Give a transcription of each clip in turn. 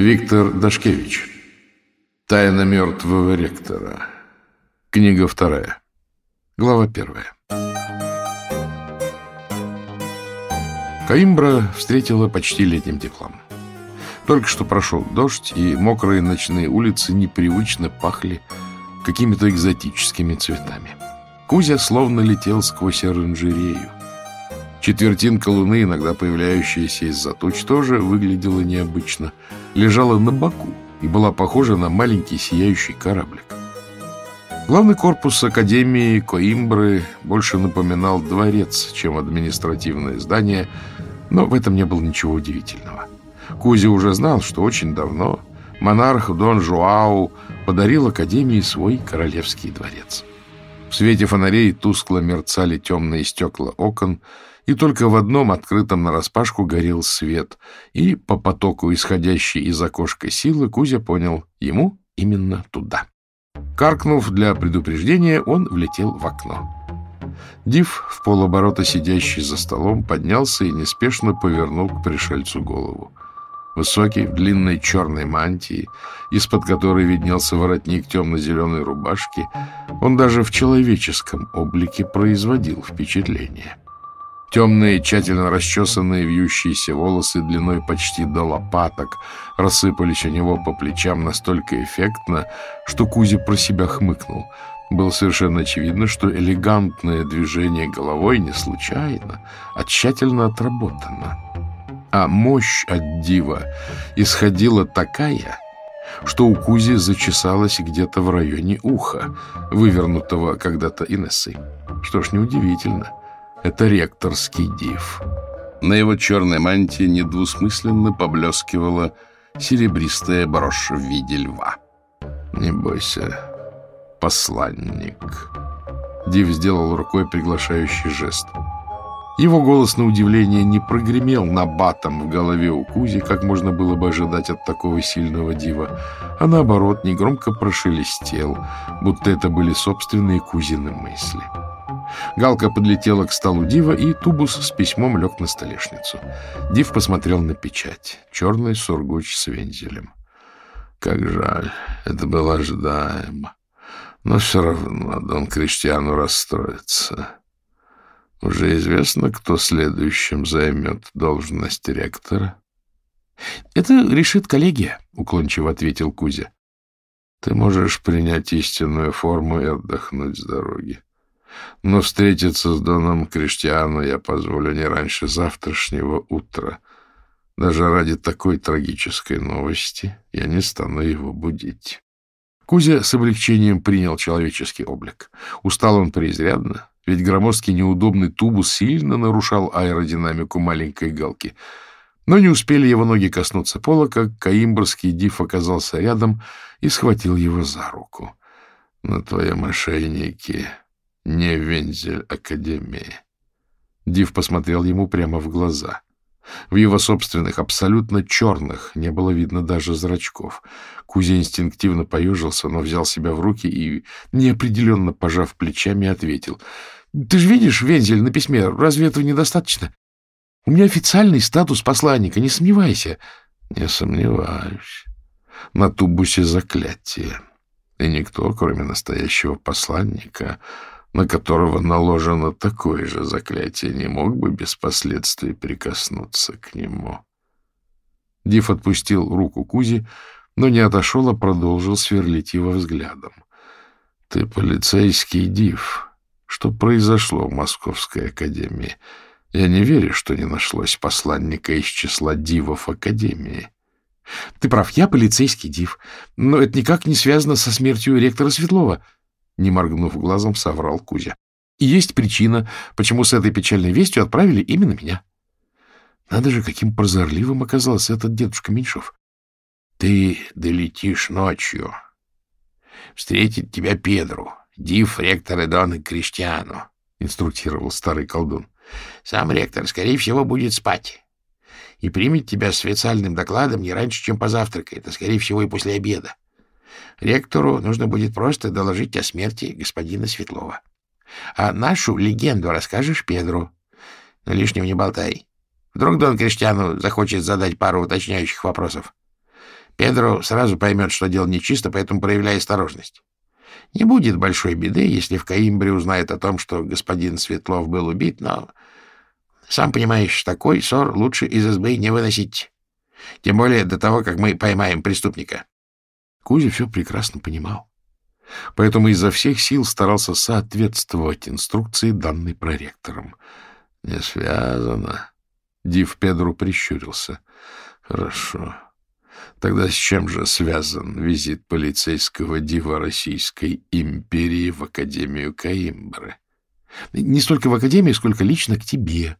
Виктор Дашкевич. Тайна мертвого ректора. Книга вторая. Глава первая. Каимбра встретила почти летним теплом. Только что прошел дождь, и мокрые ночные улицы непривычно пахли какими-то экзотическими цветами. Кузя словно летел сквозь оранжерею. Четвертинка луны, иногда появляющаяся из-за туч, тоже выглядела необычно. Лежала на боку и была похожа на маленький сияющий кораблик. Главный корпус Академии Коимбры больше напоминал дворец, чем административное здание, но в этом не было ничего удивительного. Кузи уже знал, что очень давно монарх Дон Жуау подарил Академии свой королевский дворец. В свете фонарей тускло мерцали темные стекла окон, и только в одном открытом нараспашку горел свет, и по потоку, исходящей из окошка силы, Кузя понял, ему именно туда. Каркнув для предупреждения, он влетел в окно. Див, в полоборота сидящий за столом, поднялся и неспешно повернул к пришельцу голову. Высокий, в длинной черной мантии, из-под которой виднелся воротник темно-зеленой рубашки, он даже в человеческом облике производил впечатление. Темные, тщательно расчесанные вьющиеся волосы длиной почти до лопаток рассыпались у него по плечам настолько эффектно, что Кузя про себя хмыкнул. Было совершенно очевидно, что элегантное движение головой не случайно, а тщательно отработано. А мощь от дива исходила такая, что у Кузи зачесалась где-то в районе уха, вывернутого когда-то Инессой. Что ж, неудивительно. Это ректорский див. На его черной мантии недвусмысленно поблескивала серебристая брошь в виде льва. «Не бойся, посланник». Див сделал рукой приглашающий жест. Его голос, на удивление, не прогремел на батом в голове у Кузи, как можно было бы ожидать от такого сильного дива, а наоборот, негромко прошелестел, будто это были собственные Кузины мысли. Галка подлетела к столу Дива, и тубус с письмом лег на столешницу. Див посмотрел на печать. Черный сургуч с вензелем. Как жаль, это было ожидаемо. Но все равно Дон Криштиану расстроится. Уже известно, кто следующим займет должность ректора? — Это решит коллегия, — уклончиво ответил Кузя. — Ты можешь принять истинную форму и отдохнуть с дороги. Но встретиться с Доном Криштиану я позволю не раньше завтрашнего утра. Даже ради такой трагической новости я не стану его будить. Кузя с облегчением принял человеческий облик. Устал он преизрядно, ведь громоздкий неудобный тубус сильно нарушал аэродинамику маленькой галки. Но не успели его ноги коснуться пола, как каимбрский диф оказался рядом и схватил его за руку. — На твоем ошейнике не вензель Академии. Див посмотрел ему прямо в глаза. В его собственных, абсолютно черных, не было видно даже зрачков. Кузя инстинктивно поежился, но взял себя в руки и, неопределенно пожав плечами, ответил. — Ты же видишь вензель на письме, разве этого недостаточно? У меня официальный статус посланника, не сомневайся. — Не сомневаюсь. На тубусе заклятие. И никто, кроме настоящего посланника, на которого наложено такое же заклятие, не мог бы без последствий прикоснуться к нему. Див отпустил руку Кузи, но не отошел, а продолжил сверлить его взглядом. — Ты полицейский Див. Что произошло в Московской академии? Я не верю, что не нашлось посланника из числа дивов академии. — Ты прав, я полицейский Див, но это никак не связано со смертью ректора Светлова, — не моргнув глазом, соврал Кузя. И есть причина, почему с этой печальной вестью отправили именно меня. Надо же, каким прозорливым оказался этот дедушка Меньшов. Ты долетишь ночью. Встретит тебя Педру, див ректора Дона Криштиану, — инструктировал старый колдун. Сам ректор, скорее всего, будет спать и примет тебя с специальным докладом не раньше, чем позавтракает, а, скорее всего, и после обеда. Ректору нужно будет просто доложить о смерти господина Светлова. А нашу легенду расскажешь Педру. Но лишнего не болтай. Вдруг Дон Криштиану захочет задать пару уточняющих вопросов. Педро сразу поймет, что дело нечисто, поэтому проявляй осторожность. Не будет большой беды, если в Каимбре узнает о том, что господин Светлов был убит, но, сам понимаешь, такой ссор лучше из избы не выносить. Тем более до того, как мы поймаем преступника. Кузя все прекрасно понимал. Поэтому изо всех сил старался соответствовать инструкции, данной проректором. — Не связано. Див Педру прищурился. — Хорошо. Тогда с чем же связан визит полицейского дива Российской империи в Академию Каимбры? — Не столько в Академию, сколько лично к тебе.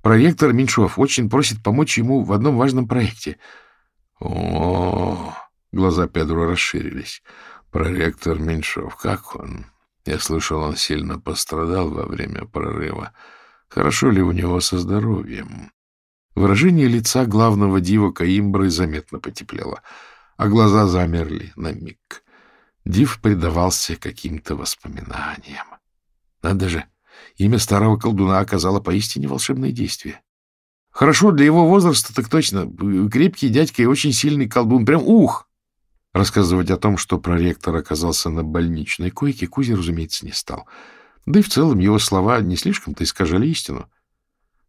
Проректор Меньшов очень просит помочь ему в одном важном проекте. — О, глаза Педру расширились. Проректор Меньшов, как он? Я слышал, он сильно пострадал во время прорыва. Хорошо ли у него со здоровьем? Выражение лица главного дива Каимбры заметно потеплело, а глаза замерли на миг. Див предавался каким-то воспоминаниям. Надо же, имя старого колдуна оказало поистине волшебное действие. Хорошо, для его возраста так точно. Крепкий дядька и очень сильный колдун. Прям ух! Рассказывать о том, что проректор оказался на больничной койке, Кузя, разумеется, не стал. Да и в целом его слова не слишком-то искажали истину.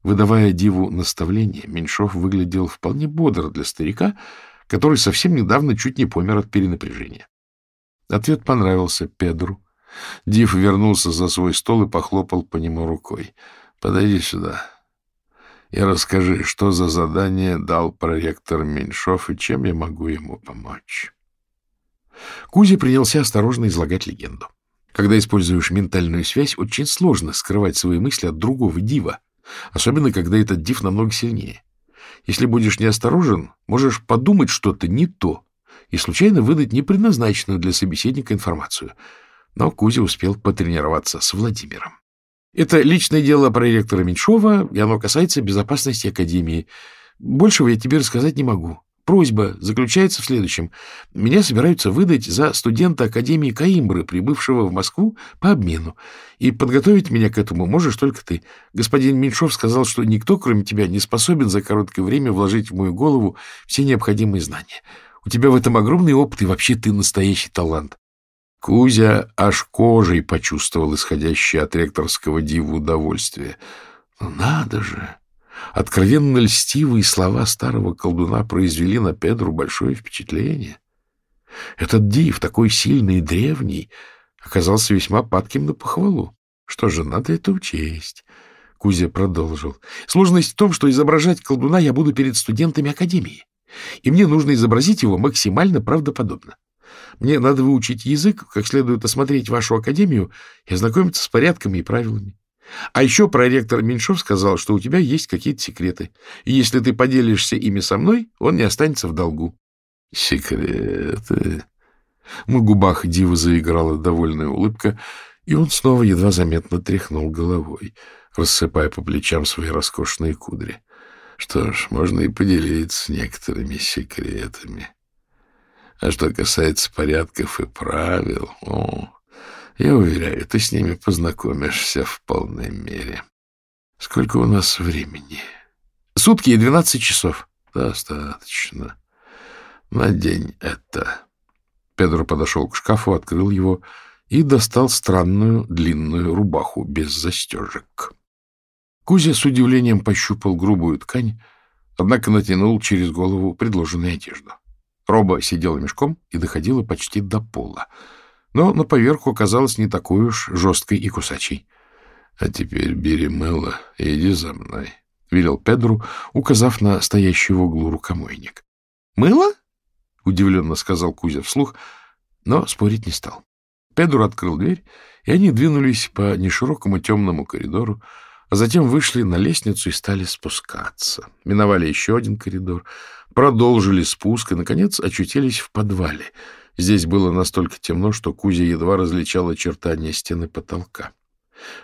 Выдавая диву наставление, Меньшов выглядел вполне бодро для старика, который совсем недавно чуть не помер от перенапряжения. Ответ понравился Педру. Див вернулся за свой стол и похлопал по нему рукой. — Подойди сюда и расскажи, что за задание дал проректор Меньшов и чем я могу ему помочь. Кузя принялся осторожно излагать легенду. Когда используешь ментальную связь, очень сложно скрывать свои мысли от другого дива, особенно когда этот див намного сильнее. Если будешь неосторожен, можешь подумать что-то не то и случайно выдать непредназначенную для собеседника информацию. Но Кузя успел потренироваться с Владимиром. Это личное дело проректора Меньшова, и оно касается безопасности Академии. Большего я тебе рассказать не могу. Просьба заключается в следующем. Меня собираются выдать за студента Академии Каимбры, прибывшего в Москву по обмену. И подготовить меня к этому можешь только ты. Господин Меньшов сказал, что никто, кроме тебя, не способен за короткое время вложить в мою голову все необходимые знания. У тебя в этом огромный опыт, и вообще ты настоящий талант. Кузя аж кожей почувствовал исходящее от ректорского диву удовольствие. Ну, надо же! Откровенно льстивые слова старого колдуна произвели на Педру большое впечатление. Этот див, такой сильный и древний, оказался весьма падким на похвалу. Что же, надо это учесть. Кузя продолжил. Сложность в том, что изображать колдуна я буду перед студентами Академии. И мне нужно изобразить его максимально правдоподобно. Мне надо выучить язык, как следует осмотреть вашу Академию и ознакомиться с порядками и правилами. А еще проректор Меньшов сказал, что у тебя есть какие-то секреты. И если ты поделишься ими со мной, он не останется в долгу. — Секреты? На губах Дива заиграла довольная улыбка, и он снова едва заметно тряхнул головой, рассыпая по плечам свои роскошные кудри. Что ж, можно и поделиться некоторыми секретами. А что касается порядков и правил, о, я уверяю, ты с ними познакомишься в полной мере. Сколько у нас времени? Сутки и двенадцать часов. Достаточно. Надень это. Педро подошел к шкафу, открыл его и достал странную длинную рубаху без застежек. Кузя с удивлением пощупал грубую ткань, однако натянул через голову предложенную одежду. Роба сидела мешком и доходила почти до пола — но на поверху оказалась не такой уж жесткой и кусачей. — А теперь бери мыло и иди за мной, — велел Педру, указав на стоящий в углу рукомойник. — Мыло? — удивленно сказал Кузя вслух, но спорить не стал. Педру открыл дверь, и они двинулись по неширокому темному коридору, а затем вышли на лестницу и стали спускаться. Миновали еще один коридор, продолжили спуск и, наконец, очутились в подвале — Здесь было настолько темно, что Кузя едва различал очертания стены потолка.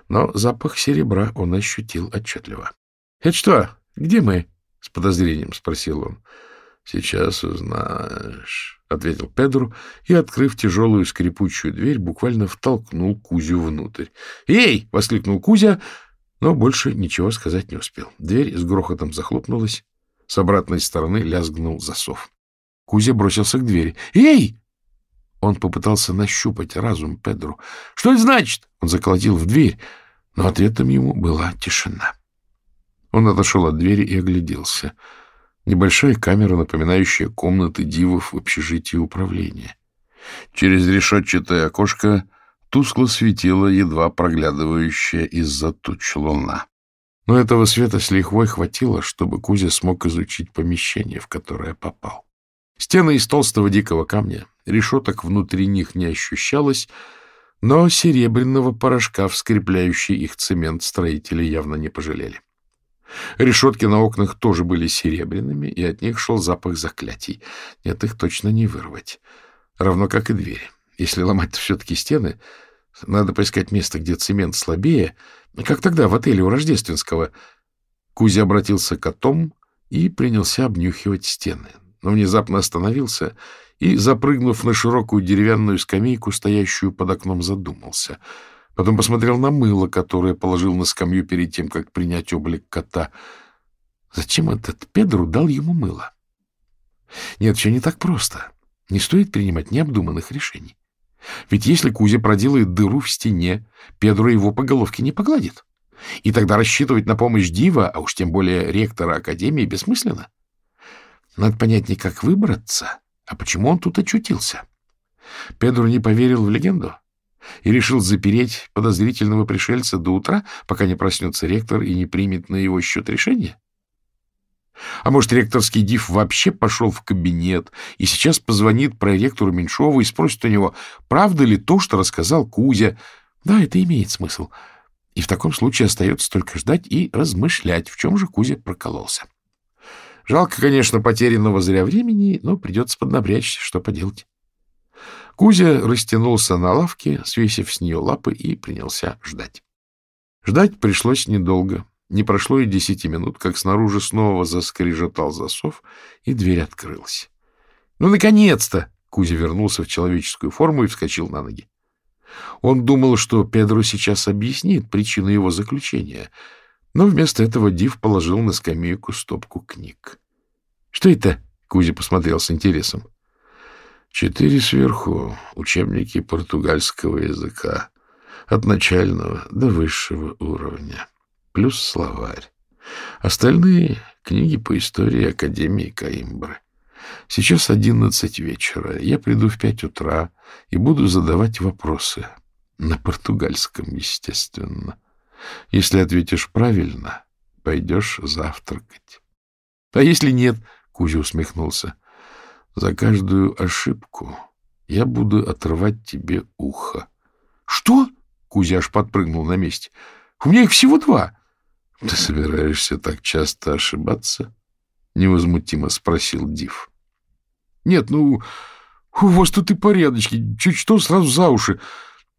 Но запах серебра он ощутил отчетливо. — Это что? Где мы? — с подозрением спросил он. — Сейчас узнаешь, — ответил Педру и, открыв тяжелую скрипучую дверь, буквально втолкнул Кузю внутрь. «Эй!» — воскликнул Кузя, но больше ничего сказать не успел. Дверь с грохотом захлопнулась. С обратной стороны лязгнул засов. Кузя бросился к двери. «Эй!» Он попытался нащупать разум Педру. «Что это значит?» Он заколотил в дверь, но ответом ему была тишина. Он отошел от двери и огляделся. Небольшая камера, напоминающая комнаты дивов в общежитии управления. Через решетчатое окошко тускло светила едва проглядывающая из-за туч луна. Но этого света с лихвой хватило, чтобы Кузя смог изучить помещение, в которое попал. Стены из толстого дикого камня, решеток внутри них не ощущалось, но серебряного порошка, в скрепляющий их цемент, строители явно не пожалели. Решетки на окнах тоже были серебряными, и от них шел запах заклятий. Нет, их точно не вырвать. Равно как и двери. Если ломать все-таки стены, надо поискать место, где цемент слабее, как тогда в отеле у Рождественского. Кузя обратился к котом и принялся обнюхивать стены, но внезапно остановился и, запрыгнув на широкую деревянную скамейку, стоящую под окном, задумался. Потом посмотрел на мыло, которое положил на скамью перед тем, как принять облик кота. Зачем этот Педру дал ему мыло? Нет, все не так просто. Не стоит принимать необдуманных решений. Ведь если Кузя проделает дыру в стене, Педро его по головке не погладит. И тогда рассчитывать на помощь Дива, а уж тем более ректора Академии, бессмысленно. Надо понять не как выбраться, а почему он тут очутился. Педро не поверил в легенду и решил запереть подозрительного пришельца до утра, пока не проснется ректор и не примет на его счет решение. А может, ректорский див вообще пошел в кабинет и сейчас позвонит проректору Меньшову и спросит у него, правда ли то, что рассказал Кузя. Да, это имеет смысл. И в таком случае остается только ждать и размышлять, в чем же Кузя прокололся. Жалко, конечно, потерянного зря времени, но придется поднапрячься, что поделать. Кузя растянулся на лавке, свесив с нее лапы, и принялся ждать. Ждать пришлось недолго. Не прошло и десяти минут, как снаружи снова заскрежетал засов, и дверь открылась. — Ну, наконец-то! — Кузя вернулся в человеческую форму и вскочил на ноги. Он думал, что Педро сейчас объяснит причину его заключения, но вместо этого Див положил на скамейку стопку книг. — Что это? — Кузя посмотрел с интересом. — Четыре сверху учебники португальского языка, от начального до высшего уровня плюс словарь. Остальные — книги по истории Академии Каимбры. Сейчас одиннадцать вечера. Я приду в пять утра и буду задавать вопросы. На португальском, естественно. Если ответишь правильно, пойдешь завтракать. — А если нет? — Кузя усмехнулся. — За каждую ошибку я буду отрывать тебе ухо. — Что? — Кузя аж подпрыгнул на месте. — У меня их всего два. — Ты собираешься так часто ошибаться? — невозмутимо спросил Див. — Нет, ну, у вас тут и порядочки. Чуть что, сразу за уши.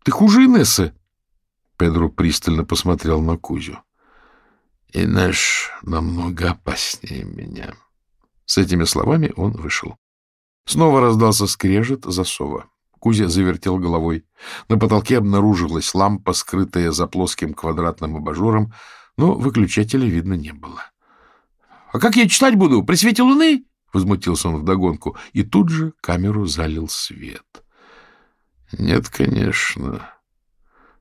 Ты хуже Инессы. Педро пристально посмотрел на Кузю. — Инеш намного опаснее меня. С этими словами он вышел. Снова раздался скрежет засова. Кузя завертел головой. На потолке обнаружилась лампа, скрытая за плоским квадратным абажуром, но выключателя видно не было. — А как я читать буду? При свете луны? — возмутился он вдогонку, и тут же камеру залил свет. — Нет, конечно.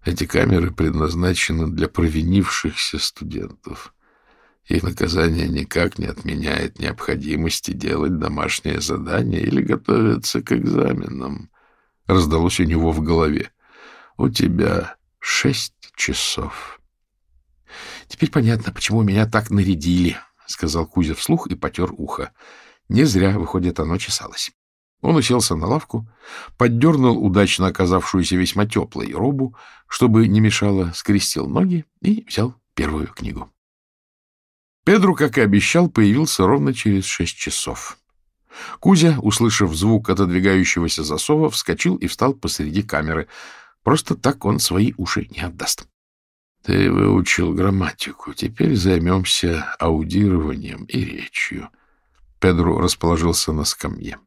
Эти камеры предназначены для провинившихся студентов. Их наказание никак не отменяет необходимости делать домашнее задание или готовиться к экзаменам. Раздалось у него в голове. — У тебя шесть часов. Теперь понятно, почему меня так нарядили, — сказал Кузя вслух и потер ухо. Не зря, выходит, оно чесалось. Он уселся на лавку, поддернул удачно оказавшуюся весьма теплой робу, чтобы не мешало, скрестил ноги и взял первую книгу. Педру, как и обещал, появился ровно через шесть часов. Кузя, услышав звук отодвигающегося засова, вскочил и встал посреди камеры. Просто так он свои уши не отдаст. Ты выучил грамматику. Теперь займемся аудированием и речью. Педро расположился на скамье.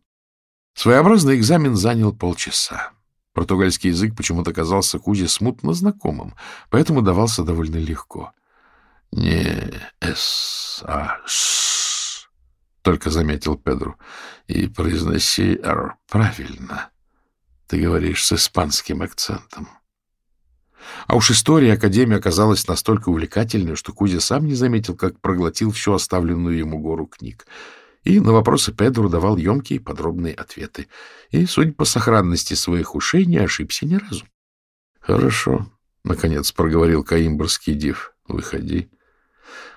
Своеобразный экзамен занял полчаса. Португальский язык почему-то казался Кузе смутно знакомым, поэтому давался довольно легко. Не «с», а «с». — только заметил Педро. — И произноси «р» правильно. Ты говоришь с испанским акцентом. А уж история Академии оказалась настолько увлекательной, что Кузя сам не заметил, как проглотил всю оставленную ему гору книг. И на вопросы Педро давал емкие подробные ответы. И, судя по сохранности своих ушей, не ошибся ни разу. — Хорошо, — наконец проговорил каимбрский див. — Выходи.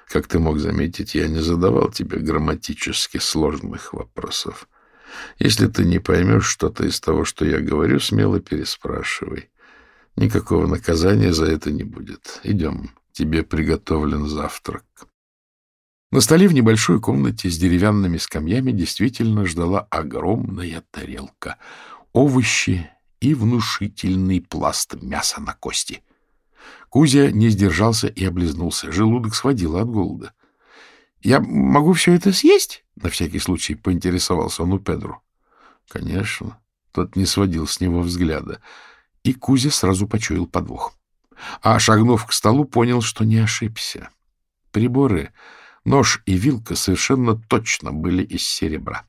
Как ты мог заметить, я не задавал тебе грамматически сложных вопросов. Если ты не поймешь что-то из того, что я говорю, смело переспрашивай. Никакого наказания за это не будет. Идем, тебе приготовлен завтрак. На столе в небольшой комнате с деревянными скамьями действительно ждала огромная тарелка, овощи и внушительный пласт мяса на кости. Кузя не сдержался и облизнулся. Желудок сводило от голода. — Я могу все это съесть? — на всякий случай поинтересовался он у Педру. — Конечно. Тот не сводил с него взгляда. И Кузя сразу почуял подвох. А, шагнув к столу, понял, что не ошибся. Приборы, нож и вилка совершенно точно были из серебра.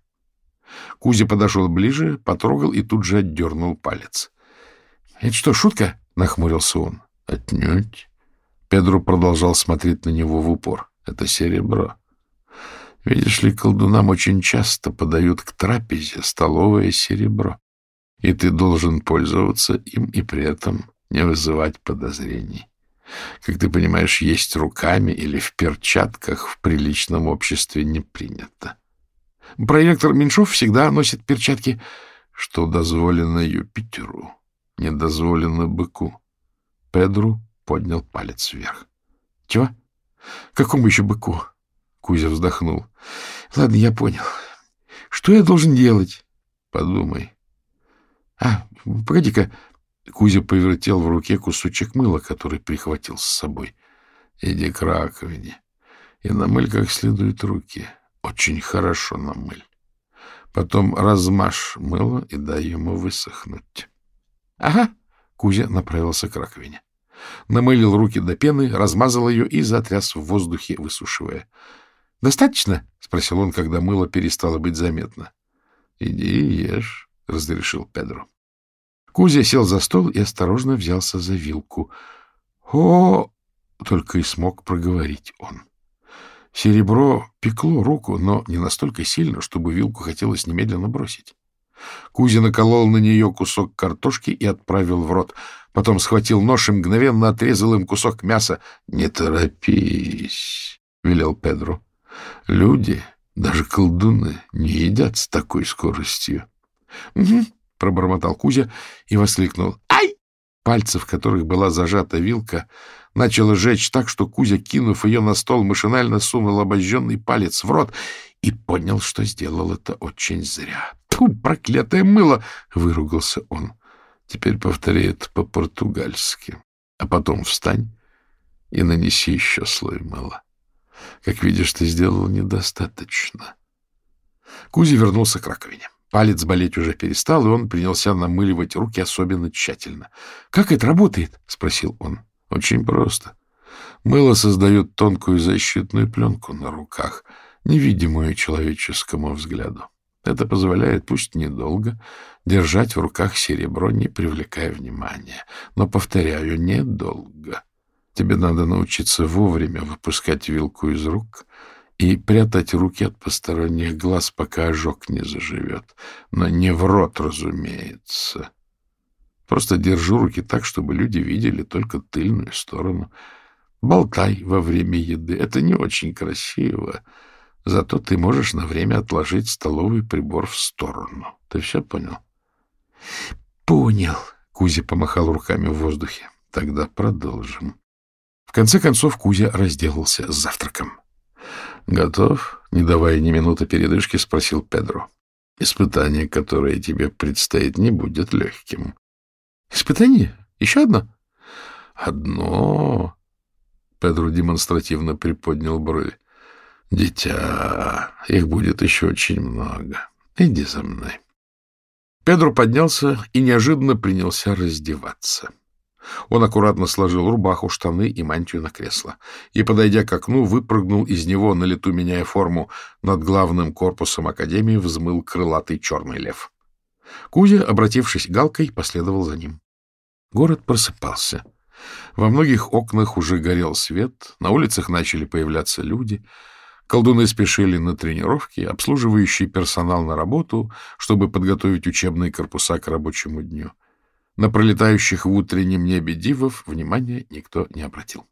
Кузя подошел ближе, потрогал и тут же отдернул палец. — Это что, шутка? — нахмурился он. — Отнюдь. Педро продолжал смотреть на него в упор. — Это серебро. Видишь ли, колдунам очень часто подают к трапезе столовое серебро и ты должен пользоваться им и при этом не вызывать подозрений. Как ты понимаешь, есть руками или в перчатках в приличном обществе не принято. Проектор Меньшов всегда носит перчатки. Что дозволено Юпитеру, не дозволено быку. Педру поднял палец вверх. — Чего? Какому еще быку? Кузя вздохнул. — Ладно, я понял. Что я должен делать? — Подумай. А, погоди-ка. Кузя повертел в руке кусочек мыла, который прихватил с собой. Иди к раковине и намыль как следует руки. Очень хорошо намыль. Потом размажь мыло и дай ему высохнуть. — Ага. Кузя направился к раковине. Намылил руки до пены, размазал ее и затряс в воздухе, высушивая. — Достаточно? — спросил он, когда мыло перестало быть заметно. — Иди ешь, — разрешил Педро. Кузя сел за стол и осторожно взялся за вилку. «О!» — только и смог проговорить он. Серебро пекло руку, но не настолько сильно, чтобы вилку хотелось немедленно бросить. Кузя наколол на нее кусок картошки и отправил в рот. Потом схватил нож и мгновенно отрезал им кусок мяса. — Не торопись, — велел Педро. — Люди, даже колдуны, не едят с такой скоростью. — Угу, пробормотал Кузя и воскликнул. «Ай!» Пальцы, в которых была зажата вилка, начало жечь так, что Кузя, кинув ее на стол, машинально сунул обожженный палец в рот и понял, что сделал это очень зря. «Тьфу, проклятое мыло!» — выругался он. «Теперь повтори это по-португальски, а потом встань и нанеси еще слой мыла. Как видишь, ты сделал недостаточно». Кузя вернулся к раковине. Палец болеть уже перестал, и он принялся намыливать руки особенно тщательно. — Как это работает? — спросил он. — Очень просто. Мыло создает тонкую защитную пленку на руках, невидимую человеческому взгляду. Это позволяет, пусть недолго, держать в руках серебро, не привлекая внимания. Но, повторяю, недолго. Тебе надо научиться вовремя выпускать вилку из рук — и прятать руки от посторонних глаз, пока ожог не заживет. Но не в рот, разумеется. Просто держу руки так, чтобы люди видели только тыльную сторону. Болтай во время еды. Это не очень красиво. Зато ты можешь на время отложить столовый прибор в сторону. Ты все понял? — Понял. Кузя помахал руками в воздухе. — Тогда продолжим. В конце концов Кузя разделался с завтраком. — Готов? — не давая ни минуты передышки, спросил Педро. — Испытание, которое тебе предстоит, не будет легким. — Испытание? Еще одно? — Одно? Педро демонстративно приподнял брови. — Дитя, их будет еще очень много. Иди за мной. Педро поднялся и неожиданно принялся раздеваться. Он аккуратно сложил рубаху, штаны и мантию на кресло и, подойдя к окну, выпрыгнул из него, на лету меняя форму. Над главным корпусом Академии взмыл крылатый черный лев. Кузя, обратившись галкой, последовал за ним. Город просыпался. Во многих окнах уже горел свет, на улицах начали появляться люди. Колдуны спешили на тренировки, обслуживающий персонал на работу, чтобы подготовить учебные корпуса к рабочему дню. На пролетающих в утреннем небе дивов внимания никто не обратил.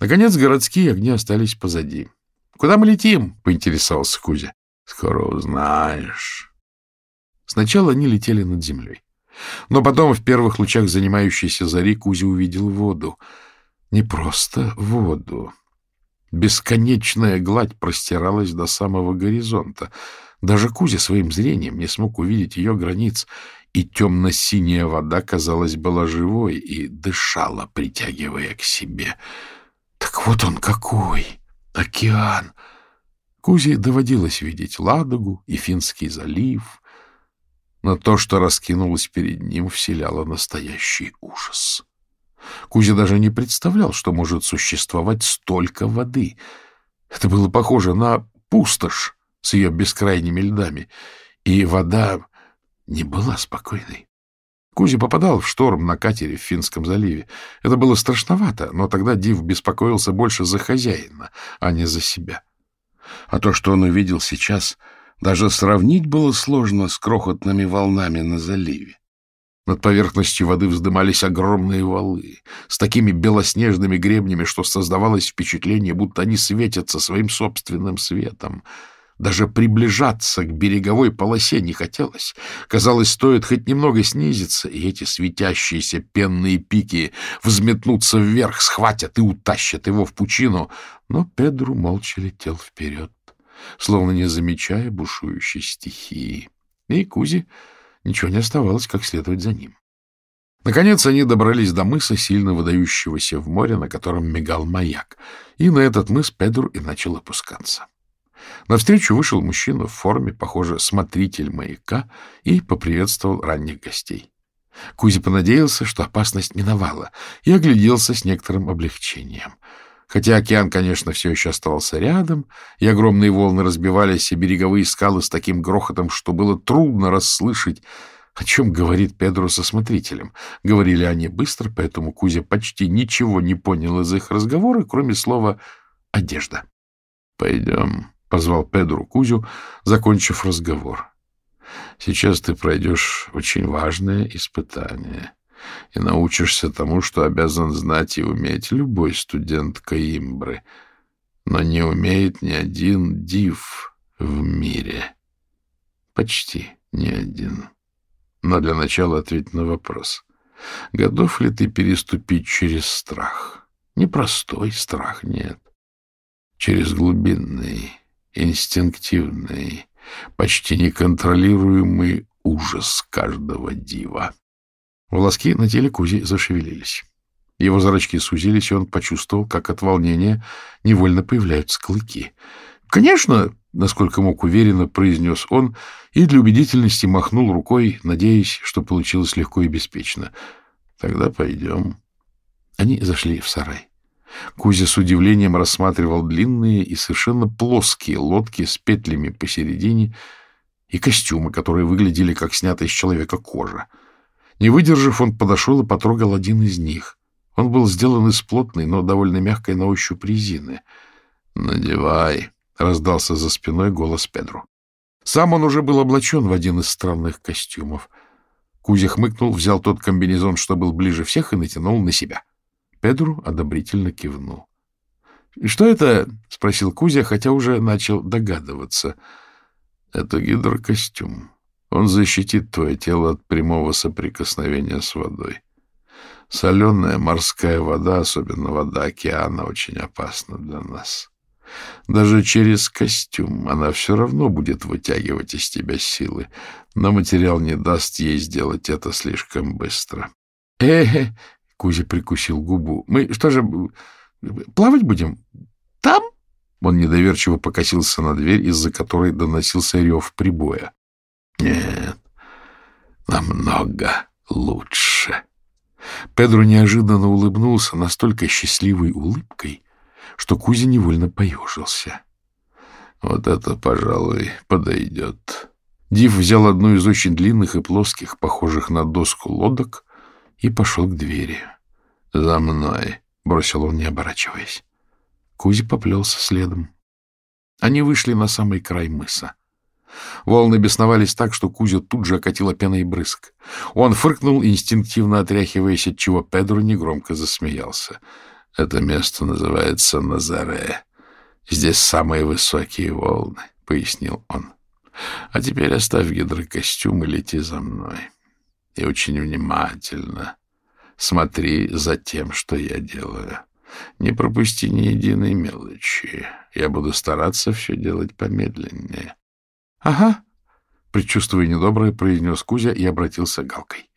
Наконец городские огни остались позади. — Куда мы летим? — поинтересовался Кузя. — Скоро узнаешь. Сначала они летели над землей. Но потом в первых лучах занимающейся зари Кузя увидел воду. Не просто воду. Бесконечная гладь простиралась до самого горизонта. Даже Кузя своим зрением не смог увидеть ее границ, и темно-синяя вода, казалось, была живой и дышала, притягивая к себе. Так вот он какой! Океан! Кузе доводилось видеть Ладогу и Финский залив, но то, что раскинулось перед ним, вселяло настоящий ужас. Кузя даже не представлял, что может существовать столько воды. Это было похоже на пустошь с ее бескрайними льдами, и вода не была спокойной. Кузя попадал в шторм на катере в Финском заливе. Это было страшновато, но тогда Див беспокоился больше за хозяина, а не за себя. А то, что он увидел сейчас, даже сравнить было сложно с крохотными волнами на заливе. Над поверхностью воды вздымались огромные валы с такими белоснежными гребнями, что создавалось впечатление, будто они светятся своим собственным светом — даже приближаться к береговой полосе не хотелось. Казалось, стоит хоть немного снизиться, и эти светящиеся пенные пики взметнутся вверх, схватят и утащат его в пучину. Но Педру молча летел вперед, словно не замечая бушующей стихии. И Кузи ничего не оставалось, как следовать за ним. Наконец они добрались до мыса, сильно выдающегося в море, на котором мигал маяк, и на этот мыс Педру и начал опускаться. Навстречу вышел мужчина в форме, похоже, смотритель маяка, и поприветствовал ранних гостей. Кузя понадеялся, что опасность миновала, и огляделся с некоторым облегчением. Хотя океан, конечно, все еще оставался рядом, и огромные волны разбивались, и береговые скалы с таким грохотом, что было трудно расслышать, о чем говорит Педро со смотрителем. Говорили они быстро, поэтому Кузя почти ничего не понял из их разговора, кроме слова «одежда». — Пойдем, позвал Педру Кузю, закончив разговор. Сейчас ты пройдешь очень важное испытание и научишься тому, что обязан знать и уметь любой студент Каимбры, но не умеет ни один див в мире. Почти ни один. Но для начала ответь на вопрос. Готов ли ты переступить через страх? Непростой страх, нет. Через глубинный, инстинктивный, почти неконтролируемый ужас каждого дива. Волоски на теле Кузи зашевелились. Его зрачки сузились, и он почувствовал, как от волнения невольно появляются клыки. «Конечно!» — насколько мог уверенно произнес он, и для убедительности махнул рукой, надеясь, что получилось легко и беспечно. «Тогда пойдем». Они зашли в сарай. Кузя с удивлением рассматривал длинные и совершенно плоские лодки с петлями посередине и костюмы, которые выглядели как снятая из человека кожа. Не выдержав, он подошел и потрогал один из них. Он был сделан из плотной, но довольно мягкой на ощупь резины. «Надевай», — раздался за спиной голос Педро. Сам он уже был облачен в один из странных костюмов. Кузя хмыкнул, взял тот комбинезон, что был ближе всех, и натянул на себя. — Педру одобрительно кивнул. — Что это? — спросил Кузя, хотя уже начал догадываться. — Это гидрокостюм. Он защитит твое тело от прямого соприкосновения с водой. Соленая морская вода, особенно вода океана, очень опасна для нас. Даже через костюм она все равно будет вытягивать из тебя силы, но материал не даст ей сделать это слишком быстро. — Э-э, Кузя прикусил губу. — Мы что же, плавать будем? Там? Он недоверчиво покосился на дверь, из-за которой доносился рев прибоя. — Нет, намного лучше. Педро неожиданно улыбнулся настолько счастливой улыбкой, что Кузя невольно поежился. — Вот это, пожалуй, подойдет. Див взял одну из очень длинных и плоских, похожих на доску лодок, и пошел к двери. — За мной, — бросил он, не оборачиваясь. Кузя поплелся следом. Они вышли на самый край мыса. Волны бесновались так, что Кузю тут же окатила пеной брызг. Он фыркнул, инстинктивно отряхиваясь, от чего Педро негромко засмеялся. «Это место называется Назаре. Здесь самые высокие волны», — пояснил он. «А теперь оставь гидрокостюм и лети за мной. И очень внимательно смотри за тем, что я делаю. Не пропусти ни единой мелочи. Я буду стараться все делать помедленнее». — Ага, — предчувствуя недоброе, произнес Кузя и обратился галкой.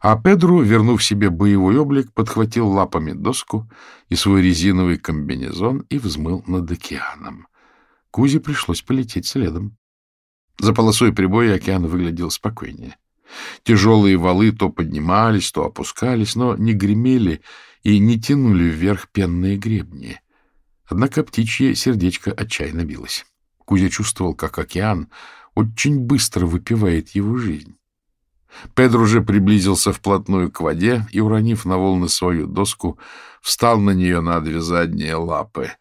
А Педру, вернув себе боевой облик, подхватил лапами доску и свой резиновый комбинезон и взмыл над океаном. Кузе пришлось полететь следом. За полосой прибоя океан выглядел спокойнее. Тяжелые валы то поднимались, то опускались, но не гремели и не тянули вверх пенные гребни. Однако птичье сердечко отчаянно билось. Кузя чувствовал, как океан очень быстро выпивает его жизнь. Педро уже приблизился вплотную к воде и, уронив на волны свою доску, встал на нее на две задние лапы.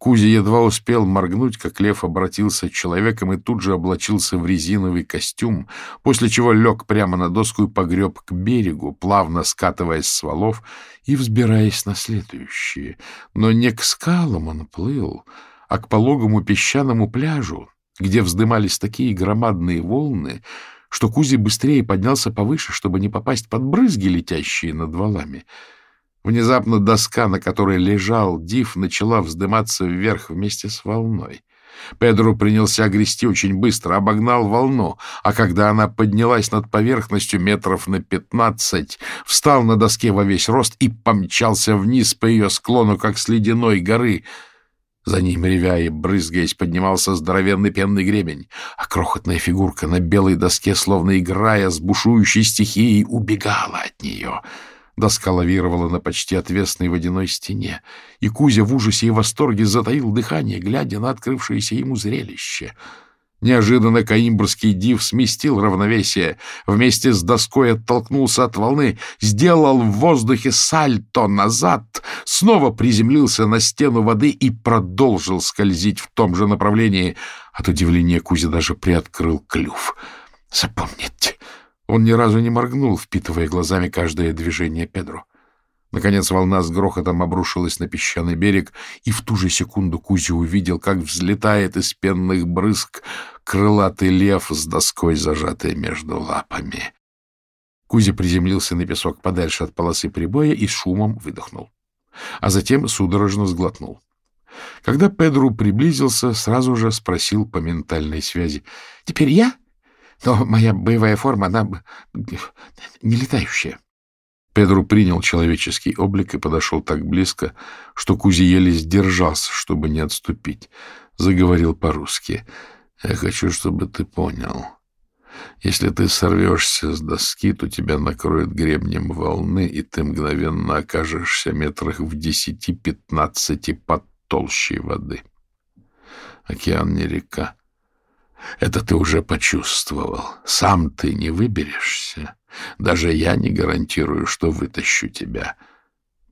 Кузя едва успел моргнуть, как лев обратился человеком и тут же облачился в резиновый костюм, после чего лег прямо на доску и погреб к берегу, плавно скатываясь с валов и взбираясь на следующие. Но не к скалам он плыл, а к пологому песчаному пляжу, где вздымались такие громадные волны, что Кузи быстрее поднялся повыше, чтобы не попасть под брызги, летящие над валами. Внезапно доска, на которой лежал Див, начала вздыматься вверх вместе с волной. Педро принялся грести очень быстро, обогнал волну, а когда она поднялась над поверхностью метров на пятнадцать, встал на доске во весь рост и помчался вниз по ее склону, как с ледяной горы — за ним, ревя и брызгаясь, поднимался здоровенный пенный гребень, а крохотная фигурка на белой доске, словно играя с бушующей стихией, убегала от нее. Доска лавировала на почти отвесной водяной стене, и Кузя в ужасе и восторге затаил дыхание, глядя на открывшееся ему зрелище — Неожиданно каимбрский див сместил равновесие, вместе с доской оттолкнулся от волны, сделал в воздухе сальто назад, снова приземлился на стену воды и продолжил скользить в том же направлении. От удивления Кузя даже приоткрыл клюв. Запомните, он ни разу не моргнул, впитывая глазами каждое движение Педро. Наконец волна с грохотом обрушилась на песчаный берег, и в ту же секунду Кузя увидел, как взлетает из пенных брызг крылатый лев с доской, зажатой между лапами. Кузя приземлился на песок подальше от полосы прибоя и шумом выдохнул. А затем судорожно сглотнул. Когда Педру приблизился, сразу же спросил по ментальной связи. — Теперь я? Но моя боевая форма, она не летающая. Педру принял человеческий облик и подошел так близко, что Кузи еле сдержался, чтобы не отступить. Заговорил по-русски. «Я хочу, чтобы ты понял. Если ты сорвешься с доски, то тебя накроет гребнем волны, и ты мгновенно окажешься метрах в десяти-пятнадцати под толщей воды. Океан не река. Это ты уже почувствовал. Сам ты не выберешься». Даже я не гарантирую, что вытащу тебя.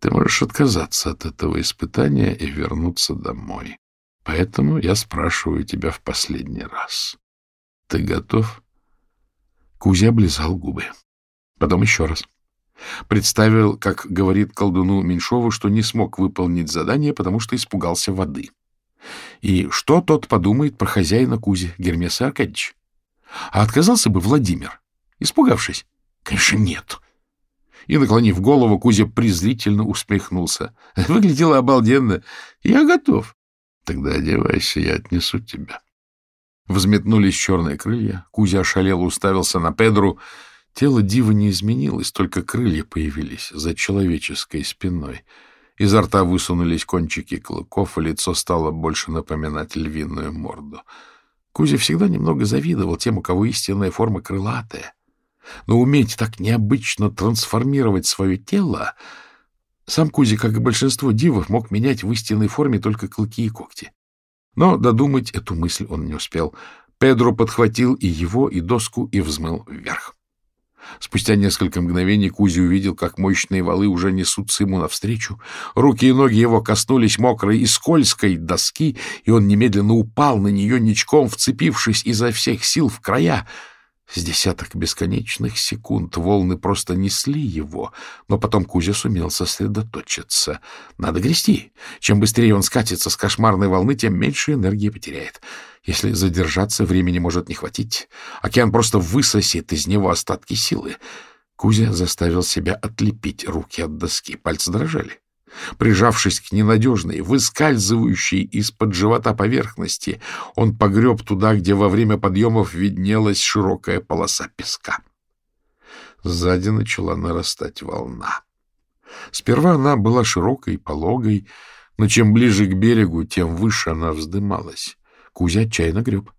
Ты можешь отказаться от этого испытания и вернуться домой. Поэтому я спрашиваю тебя в последний раз. Ты готов? Кузя облизал губы. Потом еще раз. Представил, как говорит колдуну Меньшову, что не смог выполнить задание, потому что испугался воды. И что тот подумает про хозяина Кузи, Гермеса Аркадьевича? А отказался бы Владимир, испугавшись. Конечно, нет. И, наклонив голову, Кузя презрительно усмехнулся. Выглядело обалденно. Я готов. Тогда одевайся, я отнесу тебя. Взметнулись черные крылья. Кузя ошалел, уставился на Педру. Тело дива не изменилось, только крылья появились за человеческой спиной. Изо рта высунулись кончики клыков, и лицо стало больше напоминать львиную морду. Кузя всегда немного завидовал тем, у кого истинная форма крылатая. Но уметь так необычно трансформировать свое тело... Сам Кузи, как и большинство дивов, мог менять в истинной форме только клыки и когти. Но додумать эту мысль он не успел. Педро подхватил и его, и доску, и взмыл вверх. Спустя несколько мгновений Кузи увидел, как мощные валы уже несутся ему навстречу. Руки и ноги его коснулись мокрой и скользкой доски, и он немедленно упал на нее ничком, вцепившись изо всех сил в края — с десяток бесконечных секунд волны просто несли его, но потом Кузя сумел сосредоточиться. Надо грести. Чем быстрее он скатится с кошмарной волны, тем меньше энергии потеряет. Если задержаться, времени может не хватить. Океан просто высосет из него остатки силы. Кузя заставил себя отлепить руки от доски. Пальцы дрожали. Прижавшись к ненадежной, выскальзывающей из-под живота поверхности, он погреб туда, где во время подъемов виднелась широкая полоса песка. Сзади начала нарастать волна. Сперва она была широкой, пологой, но чем ближе к берегу, тем выше она вздымалась. Кузя отчаянно греб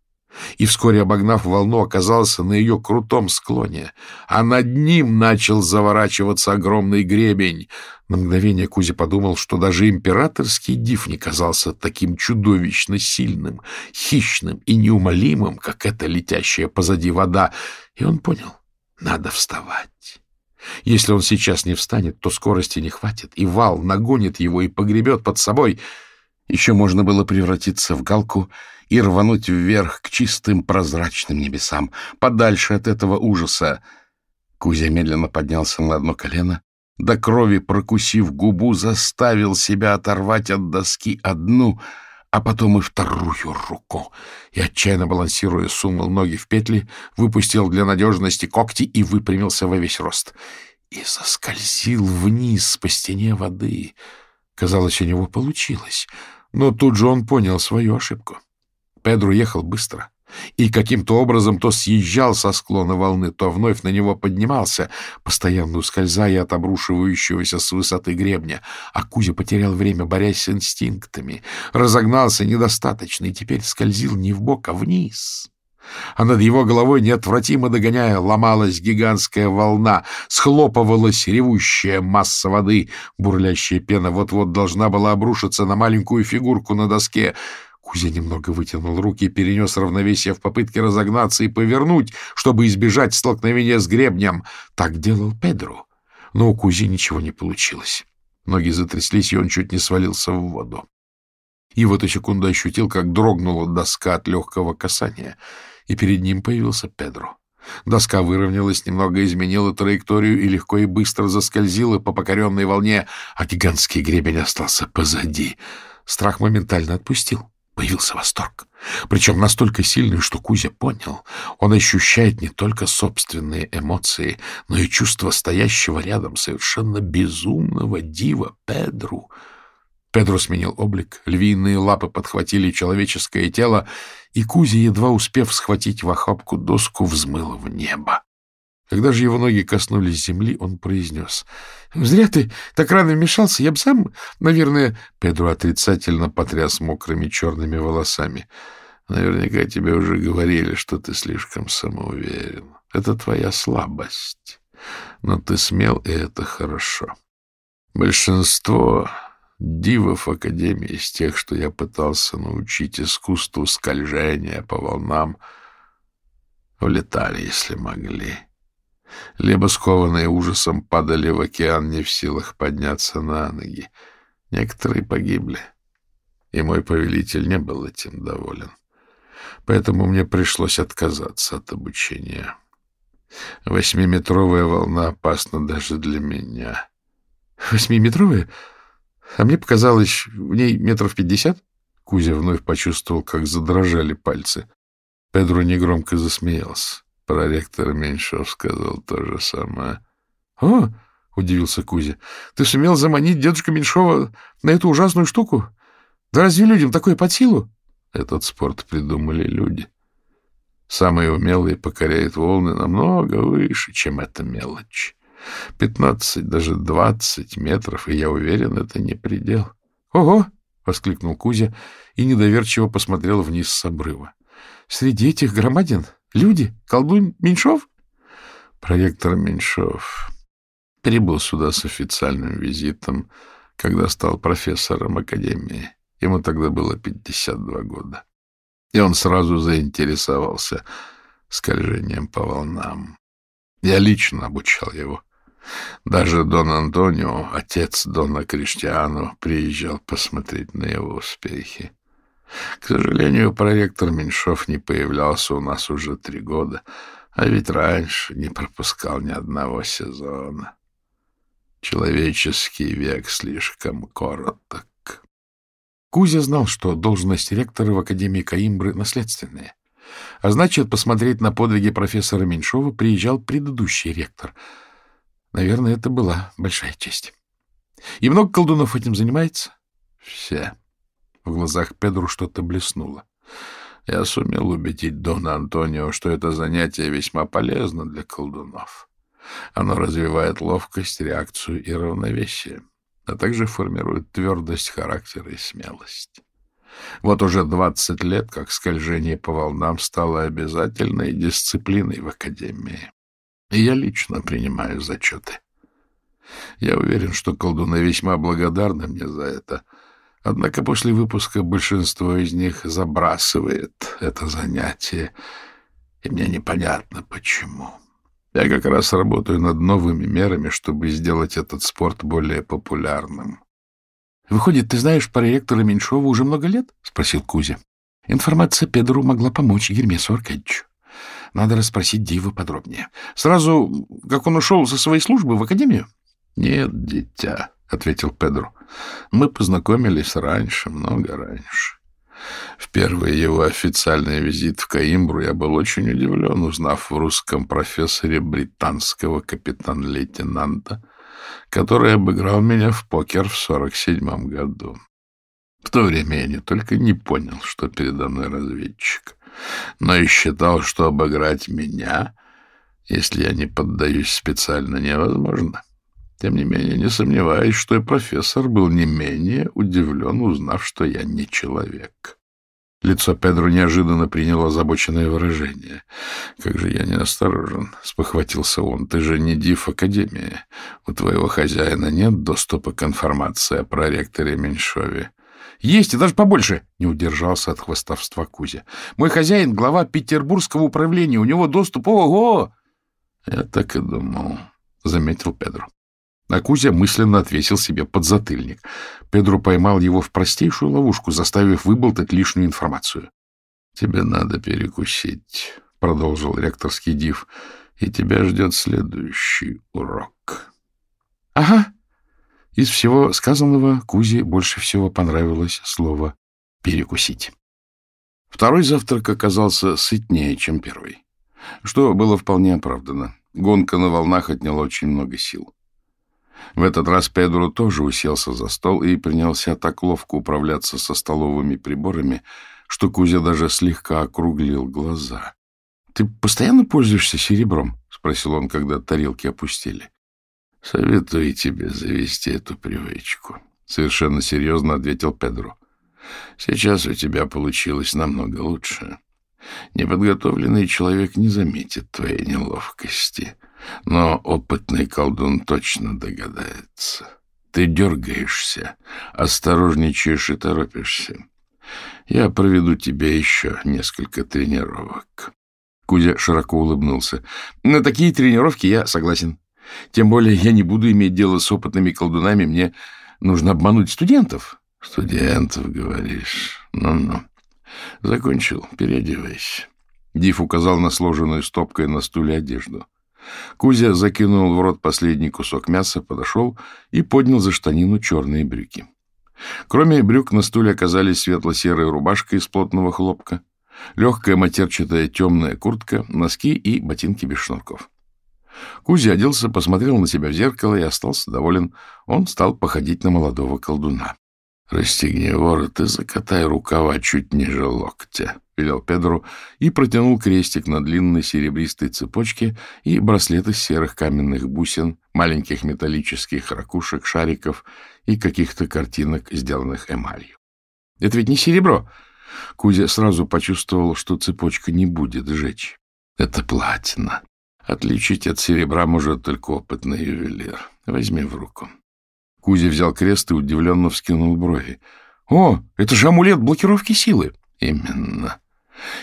и вскоре, обогнав волну, оказался на ее крутом склоне, а над ним начал заворачиваться огромный гребень. На мгновение Кузя подумал, что даже императорский див не казался таким чудовищно сильным, хищным и неумолимым, как эта летящая позади вода, и он понял — надо вставать. Если он сейчас не встанет, то скорости не хватит, и вал нагонит его и погребет под собой. Еще можно было превратиться в галку — и рвануть вверх к чистым прозрачным небесам, подальше от этого ужаса. Кузя медленно поднялся на одно колено, до крови прокусив губу, заставил себя оторвать от доски одну, а потом и вторую руку, и, отчаянно балансируя, сунул ноги в петли, выпустил для надежности когти и выпрямился во весь рост. И заскользил вниз по стене воды. Казалось, у него получилось, но тут же он понял свою ошибку. Педро ехал быстро и каким-то образом то съезжал со склона волны, то вновь на него поднимался, постоянно ускользая от обрушивающегося с высоты гребня. А Кузя потерял время, борясь с инстинктами, разогнался недостаточно и теперь скользил не в бок, а вниз. А над его головой, неотвратимо догоняя, ломалась гигантская волна, схлопывалась ревущая масса воды, бурлящая пена вот-вот должна была обрушиться на маленькую фигурку на доске — Кузя немного вытянул руки, перенес равновесие в попытке разогнаться и повернуть, чтобы избежать столкновения с гребнем. Так делал Педро. Но у Кузи ничего не получилось. Ноги затряслись, и он чуть не свалился в воду. И в эту секунду ощутил, как дрогнула доска от легкого касания, и перед ним появился Педро. Доска выровнялась, немного изменила траекторию и легко и быстро заскользила по покоренной волне, а гигантский гребень остался позади. Страх моментально отпустил. Появился восторг. Причем настолько сильный, что Кузя понял. Он ощущает не только собственные эмоции, но и чувство стоящего рядом совершенно безумного дива Педру. Педро сменил облик, львиные лапы подхватили человеческое тело, и Кузя, едва успев схватить в охапку доску, взмыл в небо. Когда же его ноги коснулись земли, он произнес. — Зря ты так рано вмешался. Я бы сам, наверное... Педро отрицательно потряс мокрыми черными волосами. — Наверняка тебе уже говорили, что ты слишком самоуверен. Это твоя слабость. Но ты смел, и это хорошо. Большинство дивов Академии из тех, что я пытался научить искусству скольжения по волнам, улетали, если могли. — либо, скованные ужасом, падали в океан, не в силах подняться на ноги. Некоторые погибли, и мой повелитель не был этим доволен. Поэтому мне пришлось отказаться от обучения. Восьмиметровая волна опасна даже для меня. Восьмиметровая? А мне показалось, в ней метров пятьдесят? Кузя вновь почувствовал, как задрожали пальцы. Педро негромко засмеялся. Проректор Меньшов сказал то же самое. — О, — удивился Кузя, — ты сумел заманить дедушка Меньшова на эту ужасную штуку? Да разве людям такое под силу? Этот спорт придумали люди. Самые умелые покоряют волны намного выше, чем эта мелочь. Пятнадцать, даже двадцать метров, и я уверен, это не предел. — Ого! — воскликнул Кузя и недоверчиво посмотрел вниз с обрыва. — Среди этих громадин Люди? Колдун Меньшов? Проректор Меньшов прибыл сюда с официальным визитом, когда стал профессором Академии. Ему тогда было 52 года. И он сразу заинтересовался скольжением по волнам. Я лично обучал его. Даже Дон Антонио, отец Дона Криштиану, приезжал посмотреть на его успехи. К сожалению, проректор Меньшов не появлялся у нас уже три года, а ведь раньше не пропускал ни одного сезона. Человеческий век слишком короток. Кузя знал, что должность ректора в Академии Каимбры наследственная. А значит, посмотреть на подвиги профессора Меньшова приезжал предыдущий ректор. Наверное, это была большая честь. И много колдунов этим занимается? Все. В глазах Педру что-то блеснуло. Я сумел убедить Дона Антонио, что это занятие весьма полезно для колдунов. Оно развивает ловкость, реакцию и равновесие, а также формирует твердость характера и смелость. Вот уже двадцать лет, как скольжение по волнам стало обязательной дисциплиной в Академии. Я лично принимаю зачеты. Я уверен, что колдуны весьма благодарны мне за это — Однако после выпуска большинство из них забрасывает это занятие, и мне непонятно почему. Я как раз работаю над новыми мерами, чтобы сделать этот спорт более популярным. — Выходит, ты знаешь про ректора Меньшова уже много лет? — спросил Кузя. Информация Педру могла помочь Гермесу Аркадьевичу. Надо расспросить Диву подробнее. Сразу, как он ушел со своей службы в академию? — Нет, дитя, — ответил Педро. — Мы познакомились раньше, много раньше. В первый его официальный визит в Каимбру я был очень удивлен, узнав в русском профессоре британского капитан-лейтенанта, который обыграл меня в покер в сорок седьмом году. В то время я не только не понял, что передо мной разведчик, но и считал, что обыграть меня, если я не поддаюсь специально, невозможно. Тем не менее, не сомневаюсь, что и профессор был не менее удивлен, узнав, что я не человек. Лицо Педро неожиданно приняло озабоченное выражение. «Как же я неосторожен!» — спохватился он. «Ты же не див Академии. У твоего хозяина нет доступа к информации о проректоре Меньшове». «Есть, и даже побольше!» — не удержался от хвостовства Кузя. «Мой хозяин — глава Петербургского управления. У него доступ... Ого!» «Я так и думал», — заметил Педро. А Кузя мысленно отвесил себе подзатыльник. Педро поймал его в простейшую ловушку, заставив выболтать лишнюю информацию. — Тебе надо перекусить, — продолжил ректорский див, — и тебя ждет следующий урок. — Ага. Из всего сказанного Кузе больше всего понравилось слово «перекусить». Второй завтрак оказался сытнее, чем первый, что было вполне оправдано. Гонка на волнах отняла очень много сил. В этот раз Педро тоже уселся за стол и принялся так ловко управляться со столовыми приборами, что Кузя даже слегка округлил глаза. — Ты постоянно пользуешься серебром? — спросил он, когда тарелки опустили. — Советую тебе завести эту привычку, — совершенно серьезно ответил Педро. — Сейчас у тебя получилось намного лучше. Неподготовленный человек не заметит твоей неловкости. — но опытный колдун точно догадается. Ты дергаешься, осторожничаешь и торопишься. Я проведу тебе еще несколько тренировок. Кузя широко улыбнулся. На такие тренировки я согласен. Тем более я не буду иметь дело с опытными колдунами. Мне нужно обмануть студентов. Студентов, говоришь. Ну-ну. Закончил. Переодевайся. Див указал на сложенную стопкой на стуле одежду. Кузя закинул в рот последний кусок мяса, подошел и поднял за штанину черные брюки. Кроме брюк на стуле оказались светло-серая рубашка из плотного хлопка, легкая матерчатая темная куртка, носки и ботинки без шнурков. Кузя оделся, посмотрел на себя в зеркало и остался доволен. Он стал походить на молодого колдуна. — Расстегни ворот и закатай рукава чуть ниже локтя, — велел Педро и протянул крестик на длинной серебристой цепочке и браслет из серых каменных бусин, маленьких металлических ракушек, шариков и каких-то картинок, сделанных эмалью. — Это ведь не серебро! Кузя сразу почувствовал, что цепочка не будет жечь. — Это платина. Отличить от серебра может только опытный ювелир. Возьми в руку. Кузя взял крест и удивленно вскинул брови. — О, это же амулет блокировки силы! — Именно.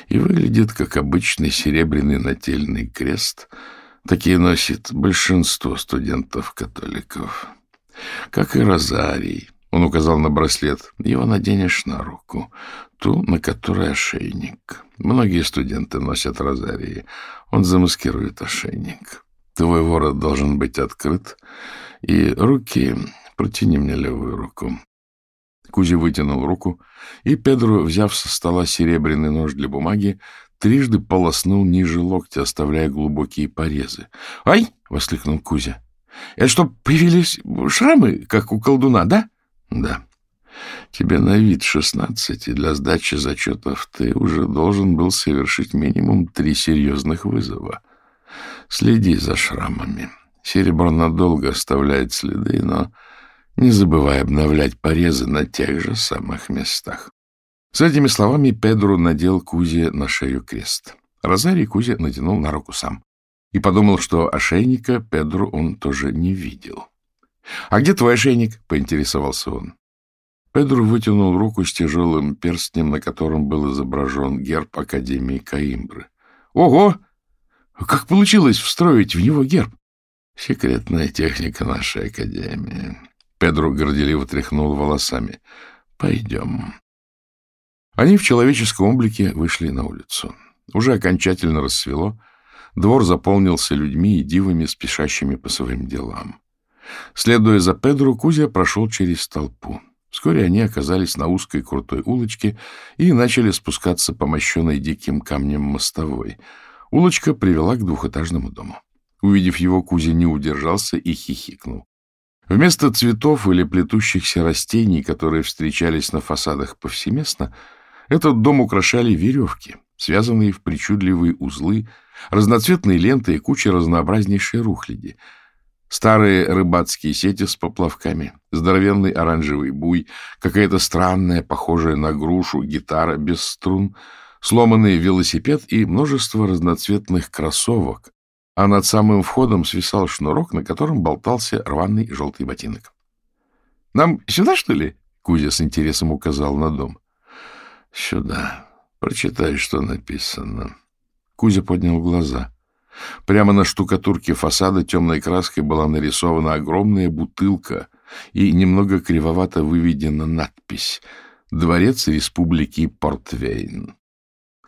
И выглядит как обычный серебряный нательный крест. Такие носит большинство студентов-католиков. Как и розарий. Он указал на браслет. Его наденешь на руку, ту, на которой ошейник. Многие студенты носят розарии. Он замаскирует ошейник. Твой ворот должен быть открыт, и руки... Протяни мне левую руку. Кузи вытянул руку, и Педро, взяв со стола серебряный нож для бумаги, трижды полоснул ниже локтя, оставляя глубокие порезы. «Ай!» — воскликнул Кузя. «Это что, появились шрамы, как у колдуна, да?» «Да. Тебе на вид шестнадцать, и для сдачи зачетов ты уже должен был совершить минимум три серьезных вызова. Следи за шрамами. Серебро надолго оставляет следы, но не забывай обновлять порезы на тех же самых местах. С этими словами Педро надел Кузе на шею крест. Розарий Кузе натянул на руку сам. И подумал, что ошейника Педро он тоже не видел. — А где твой ошейник? — поинтересовался он. Педро вытянул руку с тяжелым перстнем, на котором был изображен герб Академии Каимбры. — Ого! Как получилось встроить в него герб? — Секретная техника нашей Академии. Педро горделиво тряхнул волосами. — Пойдем. Они в человеческом облике вышли на улицу. Уже окончательно рассвело. Двор заполнился людьми и дивами, спешащими по своим делам. Следуя за Педро, Кузя прошел через толпу. Вскоре они оказались на узкой крутой улочке и начали спускаться по мощенной диким камнем мостовой. Улочка привела к двухэтажному дому. Увидев его, Кузя не удержался и хихикнул. Вместо цветов или плетущихся растений, которые встречались на фасадах повсеместно, этот дом украшали веревки, связанные в причудливые узлы, разноцветные ленты и куча разнообразнейшей рухляди. Старые рыбацкие сети с поплавками, здоровенный оранжевый буй, какая-то странная, похожая на грушу, гитара без струн, сломанный велосипед и множество разноцветных кроссовок, а над самым входом свисал шнурок, на котором болтался рваный желтый ботинок. — Нам сюда, что ли? — Кузя с интересом указал на дом. — Сюда. Прочитай, что написано. Кузя поднял глаза. Прямо на штукатурке фасада темной краской была нарисована огромная бутылка и немного кривовато выведена надпись «Дворец Республики Портвейн».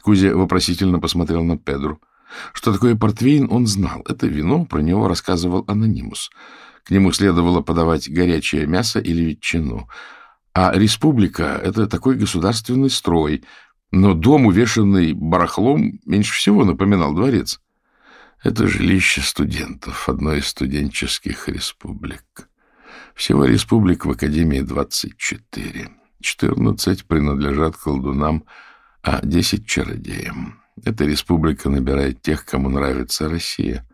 Кузя вопросительно посмотрел на Педру. Что такое портвейн, он знал. Это вино про него рассказывал анонимус. К нему следовало подавать горячее мясо или ветчину. А республика — это такой государственный строй. Но дом, увешанный барахлом, меньше всего напоминал дворец. Это жилище студентов одной из студенческих республик. Всего республик в Академии 24. 14 принадлежат колдунам, а 10 — чародеям. Эта республика набирает тех, кому нравится Россия.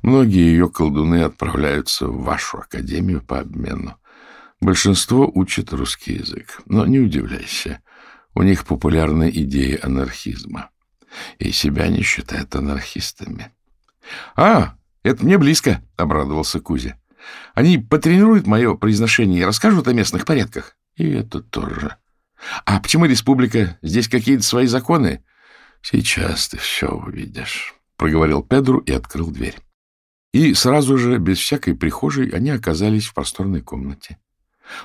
Многие ее колдуны отправляются в вашу академию по обмену. Большинство учат русский язык. Но не удивляйся, у них популярны идеи анархизма. И себя они считают анархистами. — А, это мне близко, — обрадовался Кузя. — Они потренируют мое произношение и расскажут о местных порядках. И это тоже. — А почему республика? Здесь какие-то свои законы? — Сейчас ты все увидишь, — проговорил Педру и открыл дверь. И сразу же, без всякой прихожей, они оказались в просторной комнате.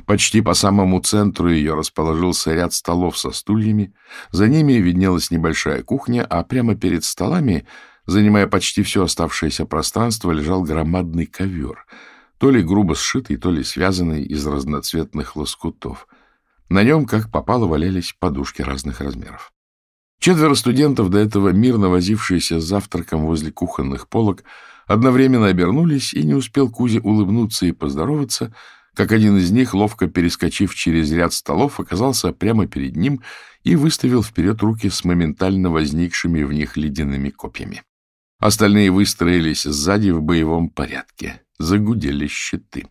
Почти по самому центру ее расположился ряд столов со стульями, за ними виднелась небольшая кухня, а прямо перед столами, занимая почти все оставшееся пространство, лежал громадный ковер, то ли грубо сшитый, то ли связанный из разноцветных лоскутов. На нем, как попало, валялись подушки разных размеров. Четверо студентов, до этого мирно возившиеся с завтраком возле кухонных полок, одновременно обернулись, и не успел Кузя улыбнуться и поздороваться, как один из них, ловко перескочив через ряд столов, оказался прямо перед ним и выставил вперед руки с моментально возникшими в них ледяными копьями. Остальные выстроились сзади в боевом порядке, загудели щиты.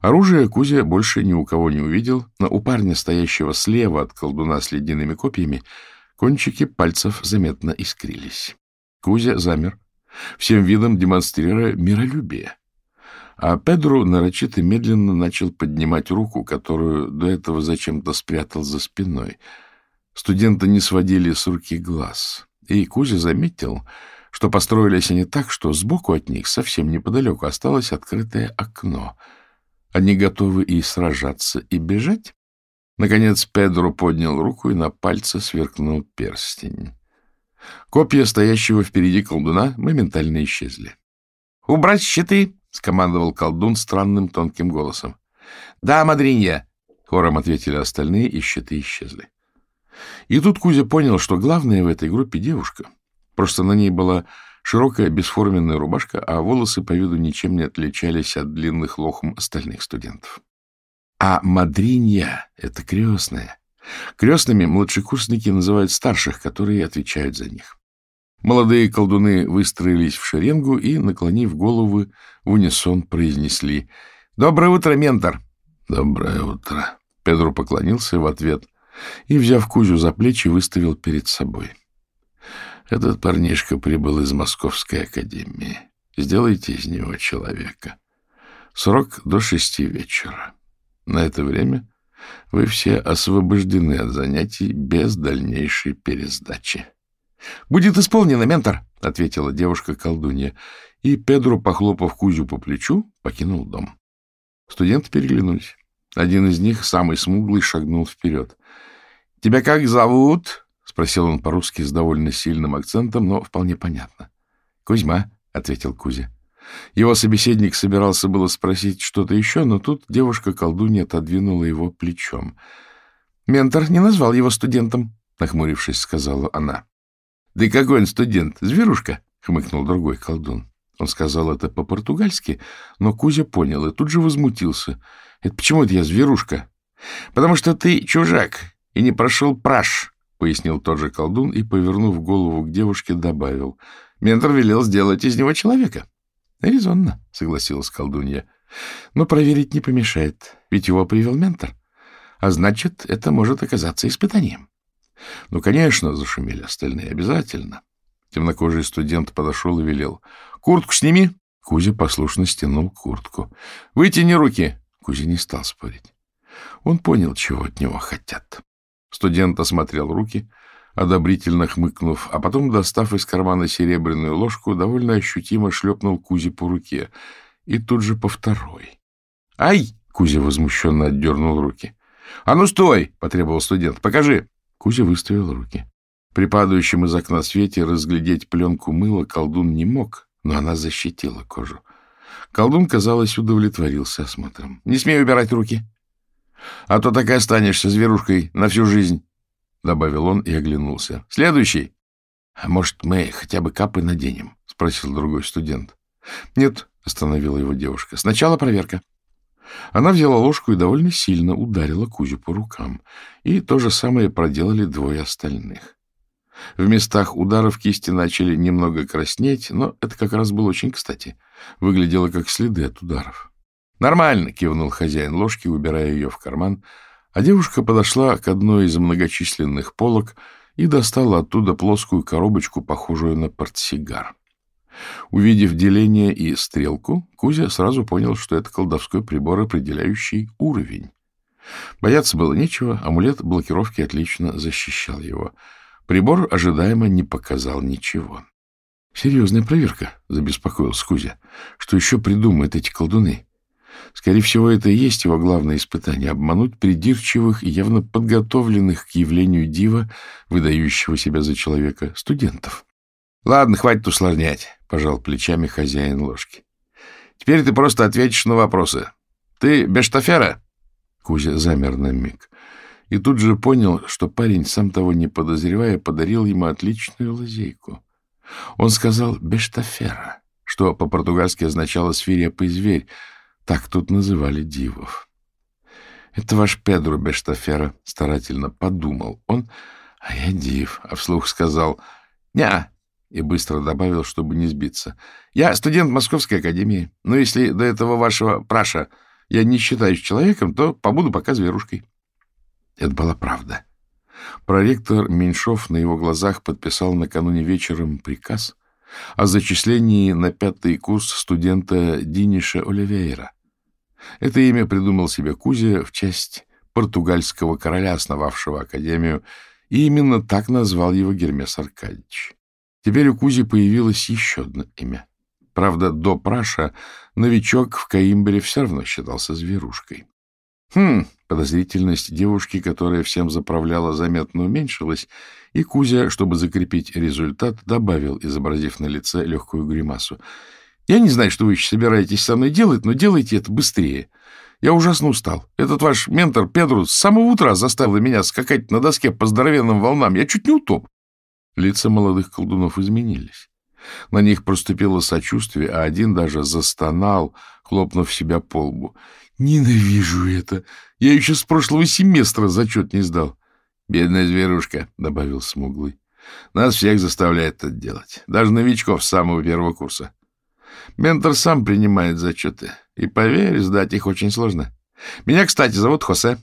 Оружие Кузя больше ни у кого не увидел, но у парня, стоящего слева от колдуна с ледяными копьями, Кончики пальцев заметно искрились. Кузя замер, всем видом демонстрируя миролюбие. А Педро нарочито медленно начал поднимать руку, которую до этого зачем-то спрятал за спиной. Студенты не сводили с руки глаз, и Кузя заметил, что построились они так, что сбоку от них, совсем неподалеку, осталось открытое окно. Они готовы и сражаться, и бежать? Наконец Педро поднял руку, и на пальце сверкнул перстень. Копья стоящего впереди колдуна моментально исчезли. — Убрать щиты! — скомандовал колдун странным тонким голосом. — Да, мадринья! — хором ответили остальные, и щиты исчезли. И тут Кузя понял, что главное в этой группе девушка. Просто на ней была широкая бесформенная рубашка, а волосы по виду ничем не отличались от длинных лохм остальных студентов. А мадринья — это крестная. Крестными младшекурсники называют старших, которые отвечают за них. Молодые колдуны выстроились в шеренгу и, наклонив головы, в унисон произнесли «Доброе утро, ментор!» «Доброе утро!» Педро поклонился в ответ и, взяв Кузю за плечи, выставил перед собой. «Этот парнишка прибыл из Московской академии. Сделайте из него человека. Срок до шести вечера. На это время вы все освобождены от занятий без дальнейшей пересдачи. — Будет исполнено, ментор, — ответила девушка-колдунья, и Педро, похлопав Кузю по плечу, покинул дом. Студенты переглянулись. Один из них, самый смуглый, шагнул вперед. — Тебя как зовут? — спросил он по-русски с довольно сильным акцентом, но вполне понятно. — Кузьма, — ответил Кузя. Его собеседник собирался было спросить что-то еще, но тут девушка-колдунья отодвинула его плечом. — Ментор не назвал его студентом, — нахмурившись, сказала она. — Да какой он студент? Зверушка? — хмыкнул другой колдун. Он сказал это по-португальски, но Кузя понял и тут же возмутился. — Это почему это я зверушка? — Потому что ты чужак и не прошел праш, — пояснил тот же колдун и, повернув голову к девушке, добавил. — Ментор велел сделать из него человека. — Резонно, — согласилась колдунья. — Но проверить не помешает, ведь его привел ментор. А значит, это может оказаться испытанием. — Ну, конечно, — зашумели остальные, — обязательно. Темнокожий студент подошел и велел. — Куртку сними. Кузя послушно стянул куртку. — Вытяни руки. Кузя не стал спорить. Он понял, чего от него хотят. Студент осмотрел руки, одобрительно хмыкнув, а потом, достав из кармана серебряную ложку, довольно ощутимо шлепнул Кузе по руке. И тут же по второй. «Ай!» — Кузя возмущенно отдернул руки. «А ну стой!» — потребовал студент. «Покажи!» Кузя выставил руки. При падающем из окна свете разглядеть пленку мыла колдун не мог, но она защитила кожу. Колдун, казалось, удовлетворился осмотром. — Не смей убирать руки, а то так и останешься зверушкой на всю жизнь, — добавил он и оглянулся. — Следующий. — А может, мы хотя бы капы наденем? — спросил другой студент. — Нет, — остановила его девушка. — Сначала проверка. Она взяла ложку и довольно сильно ударила Кузю по рукам. И то же самое проделали двое остальных. В местах ударов кисти начали немного краснеть, но это как раз было очень кстати. Выглядело как следы от ударов. «Нормально!» — кивнул хозяин ложки, убирая ее в карман, а девушка подошла к одной из многочисленных полок и достала оттуда плоскую коробочку, похожую на портсигар. Увидев деление и стрелку, Кузя сразу понял, что это колдовской прибор, определяющий уровень. Бояться было нечего, амулет блокировки отлично защищал его. Прибор ожидаемо не показал ничего. — Серьезная проверка, — забеспокоился Кузя. — Что еще придумают эти колдуны? Скорее всего, это и есть его главное испытание — обмануть придирчивых и явно подготовленных к явлению дива, выдающего себя за человека, студентов. — Ладно, хватит усложнять, — пожал плечами хозяин ложки. — Теперь ты просто ответишь на вопросы. Ты Бештафера? Кузя замер на миг. И тут же понял, что парень, сам того не подозревая, подарил ему отличную лазейку. Он сказал «бештафера», что по-португальски означало «свирепый зверь», так тут называли дивов. «Это ваш Педро Бештафера», — старательно подумал он, а я див, а вслух сказал «Ня», и быстро добавил, чтобы не сбиться. «Я студент Московской академии, но если до этого вашего праша я не считаюсь человеком, то побуду пока зверушкой». Это была правда. Проректор Меньшов на его глазах подписал накануне вечером приказ, о зачислении на пятый курс студента Диниша Оливейра. Это имя придумал себе Кузя в честь португальского короля, основавшего академию, и именно так назвал его Гермес Аркадьевич. Теперь у Кузи появилось еще одно имя. Правда, до Праша новичок в Каимбре все равно считался зверушкой. Хм, подозрительность девушки, которая всем заправляла, заметно уменьшилась, и Кузя, чтобы закрепить результат, добавил, изобразив на лице легкую гримасу. — Я не знаю, что вы еще собираетесь со мной делать, но делайте это быстрее. Я ужасно устал. Этот ваш ментор Педру с самого утра заставил меня скакать на доске по здоровенным волнам. Я чуть не утоп. Лица молодых колдунов изменились. На них проступило сочувствие, а один даже застонал, хлопнув себя по лбу. «Ненавижу это! Я еще с прошлого семестра зачет не сдал!» «Бедная зверушка», — добавил Смуглый. «Нас всех заставляет это делать, даже новичков с самого первого курса. Ментор сам принимает зачеты, и, поверь, сдать их очень сложно. Меня, кстати, зовут Хосе.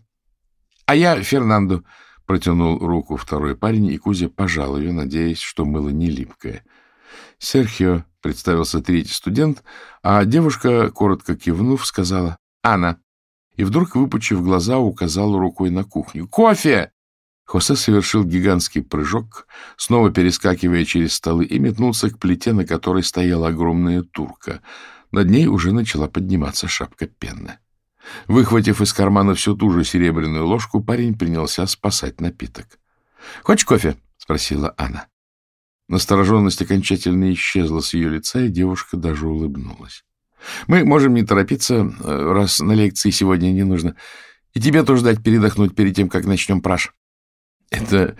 А я Фернандо», — протянул руку второй парень, и Кузя пожал ее, надеясь, что мыло не липкое. «Серхио», — представился третий студент, а девушка, коротко кивнув, сказала «Анна». И вдруг, выпучив глаза, указала рукой на кухню. «Кофе!» Хосе совершил гигантский прыжок, снова перескакивая через столы, и метнулся к плите, на которой стояла огромная турка. Над ней уже начала подниматься шапка пены. Выхватив из кармана всю ту же серебряную ложку, парень принялся спасать напиток. — Хочешь кофе? — спросила она. Настороженность окончательно исчезла с ее лица, и девушка даже улыбнулась. — Мы можем не торопиться, э, раз на лекции сегодня не нужно. И тебе тоже дать передохнуть перед тем, как начнем праш. — Это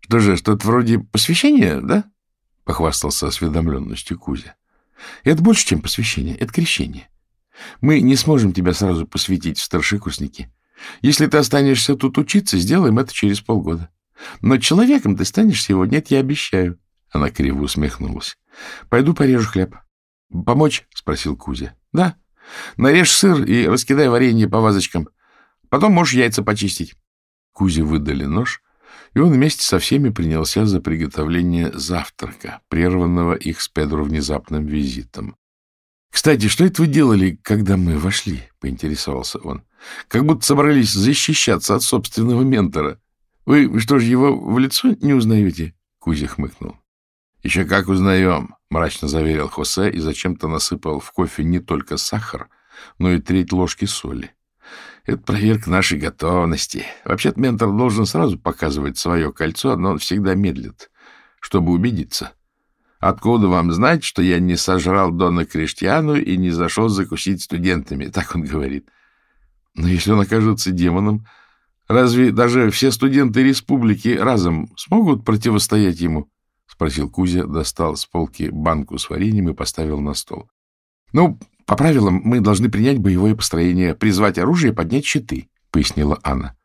что же, что-то вроде посвящения, да? — похвастался осведомленностью Кузя. — Это больше, чем посвящение, это крещение. Мы не сможем тебя сразу посвятить в старшекурсники. Если ты останешься тут учиться, сделаем это через полгода. Но человеком ты станешь сегодня, это я обещаю. Она криво усмехнулась. — Пойду порежу хлеб. — Помочь? — спросил Кузя. — Да. Нарежь сыр и раскидай варенье по вазочкам. Потом можешь яйца почистить. Кузе выдали нож, и он вместе со всеми принялся за приготовление завтрака, прерванного их с Педро внезапным визитом. — Кстати, что это вы делали, когда мы вошли? — поинтересовался он. — Как будто собрались защищаться от собственного ментора. Вы что же, его в лицо не узнаете? — Кузя хмыкнул. — Еще как узнаем, — мрачно заверил Хосе и зачем-то насыпал в кофе не только сахар, но и треть ложки соли. Это проверка нашей готовности. Вообще-то ментор должен сразу показывать свое кольцо, но он всегда медлит, чтобы убедиться. Откуда вам знать, что я не сожрал Дона Криштиану и не зашел закусить студентами? Так он говорит. Но если он окажется демоном, разве даже все студенты республики разом смогут противостоять ему? — спросил Кузя, достал с полки банку с вареньем и поставил на стол. — Ну, по правилам, мы должны принять боевое построение, призвать оружие поднять щиты, — пояснила Анна.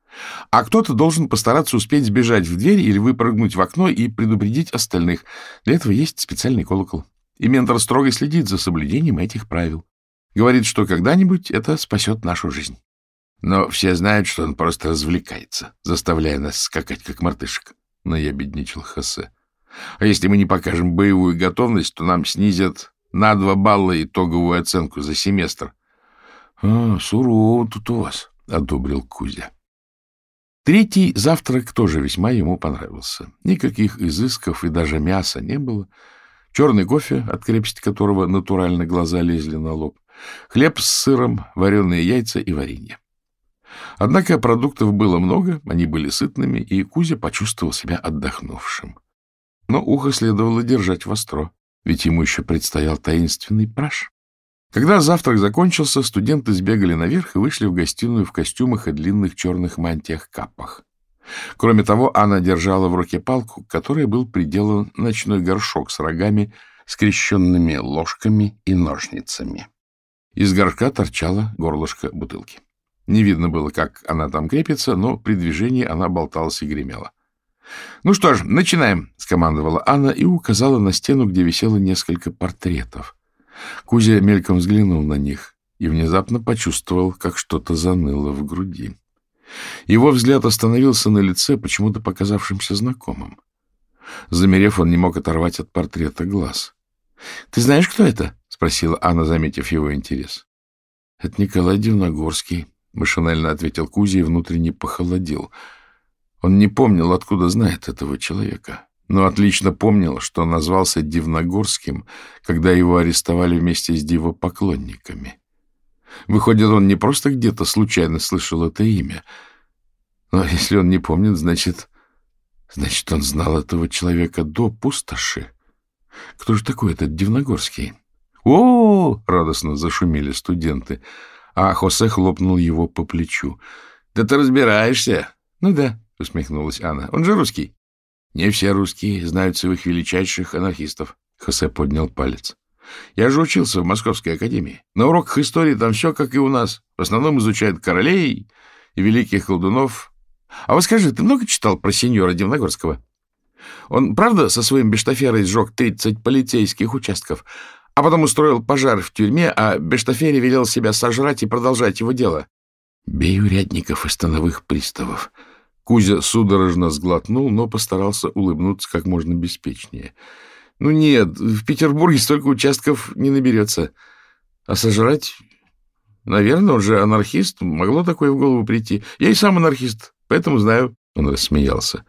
А кто-то должен постараться успеть сбежать в дверь или выпрыгнуть в окно и предупредить остальных. Для этого есть специальный колокол. И ментор строго следит за соблюдением этих правил. Говорит, что когда-нибудь это спасет нашу жизнь. Но все знают, что он просто развлекается, заставляя нас скакать, как мартышек. Но я бедничал Хосе. А если мы не покажем боевую готовность, то нам снизят на два балла итоговую оценку за семестр. — А, сурово тут у вас, — одобрил Кузя. Третий завтрак тоже весьма ему понравился. Никаких изысков и даже мяса не было. Черный кофе, от крепости которого натурально глаза лезли на лоб. Хлеб с сыром, вареные яйца и варенье. Однако продуктов было много, они были сытными, и Кузя почувствовал себя отдохнувшим. Но ухо следовало держать востро ведь ему еще предстоял таинственный праж. Когда завтрак закончился, студенты сбегали наверх и вышли в гостиную в костюмах и длинных черных мантиях-капах. Кроме того, Анна держала в руке палку, к которой был приделан ночной горшок с рогами, скрещенными ложками и ножницами. Из горшка торчало горлышко бутылки. Не видно было, как она там крепится, но при движении она болталась и гремела. — Ну что ж, начинаем, — скомандовала Анна и указала на стену, где висело несколько портретов. Кузя мельком взглянул на них и внезапно почувствовал, как что-то заныло в груди. Его взгляд остановился на лице, почему-то показавшимся знакомым. Замерев, он не мог оторвать от портрета глаз. — Ты знаешь, кто это? — спросила Анна, заметив его интерес. — Это Николай Дивногорский, — машинально ответил Кузя и внутренне похолодел. Он не помнил, откуда знает этого человека, но отлично помнил, что назвался Дивногорским, когда его арестовали вместе с дивопоклонниками. Выходит, он не просто где-то случайно слышал это имя, но если он не помнит, значит... Значит, он знал этого человека до пустоши. Кто же такой этот Дивногорский? О, -о, -о, радостно зашумели студенты, а Хосе хлопнул его по плечу. Да ты разбираешься? Ну да, усмехнулась Анна. Он же русский. Не все русские знают своих величайших анархистов. Хосе поднял палец. Я же учился в Московской академии. На уроках истории там все как и у нас. В основном изучают королей и великих колдунов. А вот скажи, ты много читал про сеньора Дивногорского? Он, правда, со своим Бештаферой сжег 30 полицейских участков, а потом устроил пожар в тюрьме, а Бештафере велел себя сожрать и продолжать его дело? Бей урядников и становых приставов. Кузя судорожно сглотнул, но постарался улыбнуться как можно беспечнее. Ну нет, в Петербурге столько участков не наберется. А сожрать... Наверное, он же анархист, могло такое в голову прийти. Я и сам анархист, поэтому знаю. Он рассмеялся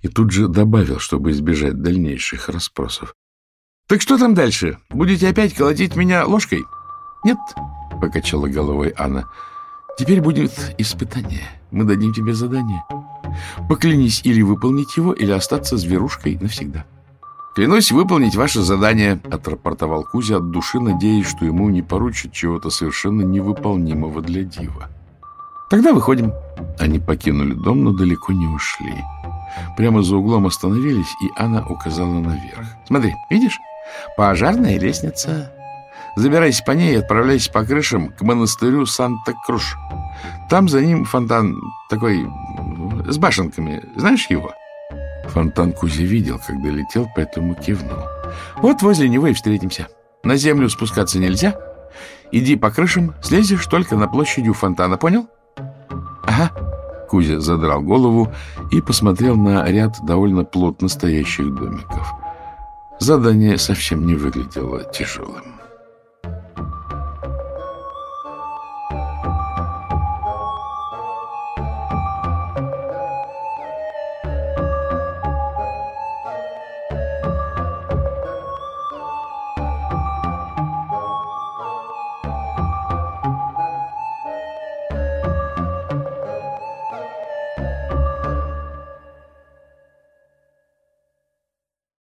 и тут же добавил, чтобы избежать дальнейших расспросов. — Так что там дальше? Будете опять колотить меня ложкой? — Нет, — покачала головой Анна. — Теперь будет испытание. Мы дадим тебе задание. Поклянись или выполнить его, или остаться зверушкой навсегда. — Клянусь выполнить ваше задание, — отрапортовал Кузя от души, надеясь, что ему не поручат чего-то совершенно невыполнимого для дива. — Тогда выходим. Они покинули дом, но далеко не ушли. Прямо за углом остановились, и Анна указала наверх. «Смотри, видишь? Пожарная лестница. Забирайся по ней и отправляйся по крышам к монастырю Санта-Круш. Там за ним фонтан такой с башенками. Знаешь его?» Фонтан Кузя видел, когда летел, поэтому кивнул. «Вот возле него и встретимся. На землю спускаться нельзя. Иди по крышам, слезешь только на площади у фонтана, понял?» «Ага», Кузя задрал голову и посмотрел на ряд довольно плотно стоящих домиков. Задание совсем не выглядело тяжелым.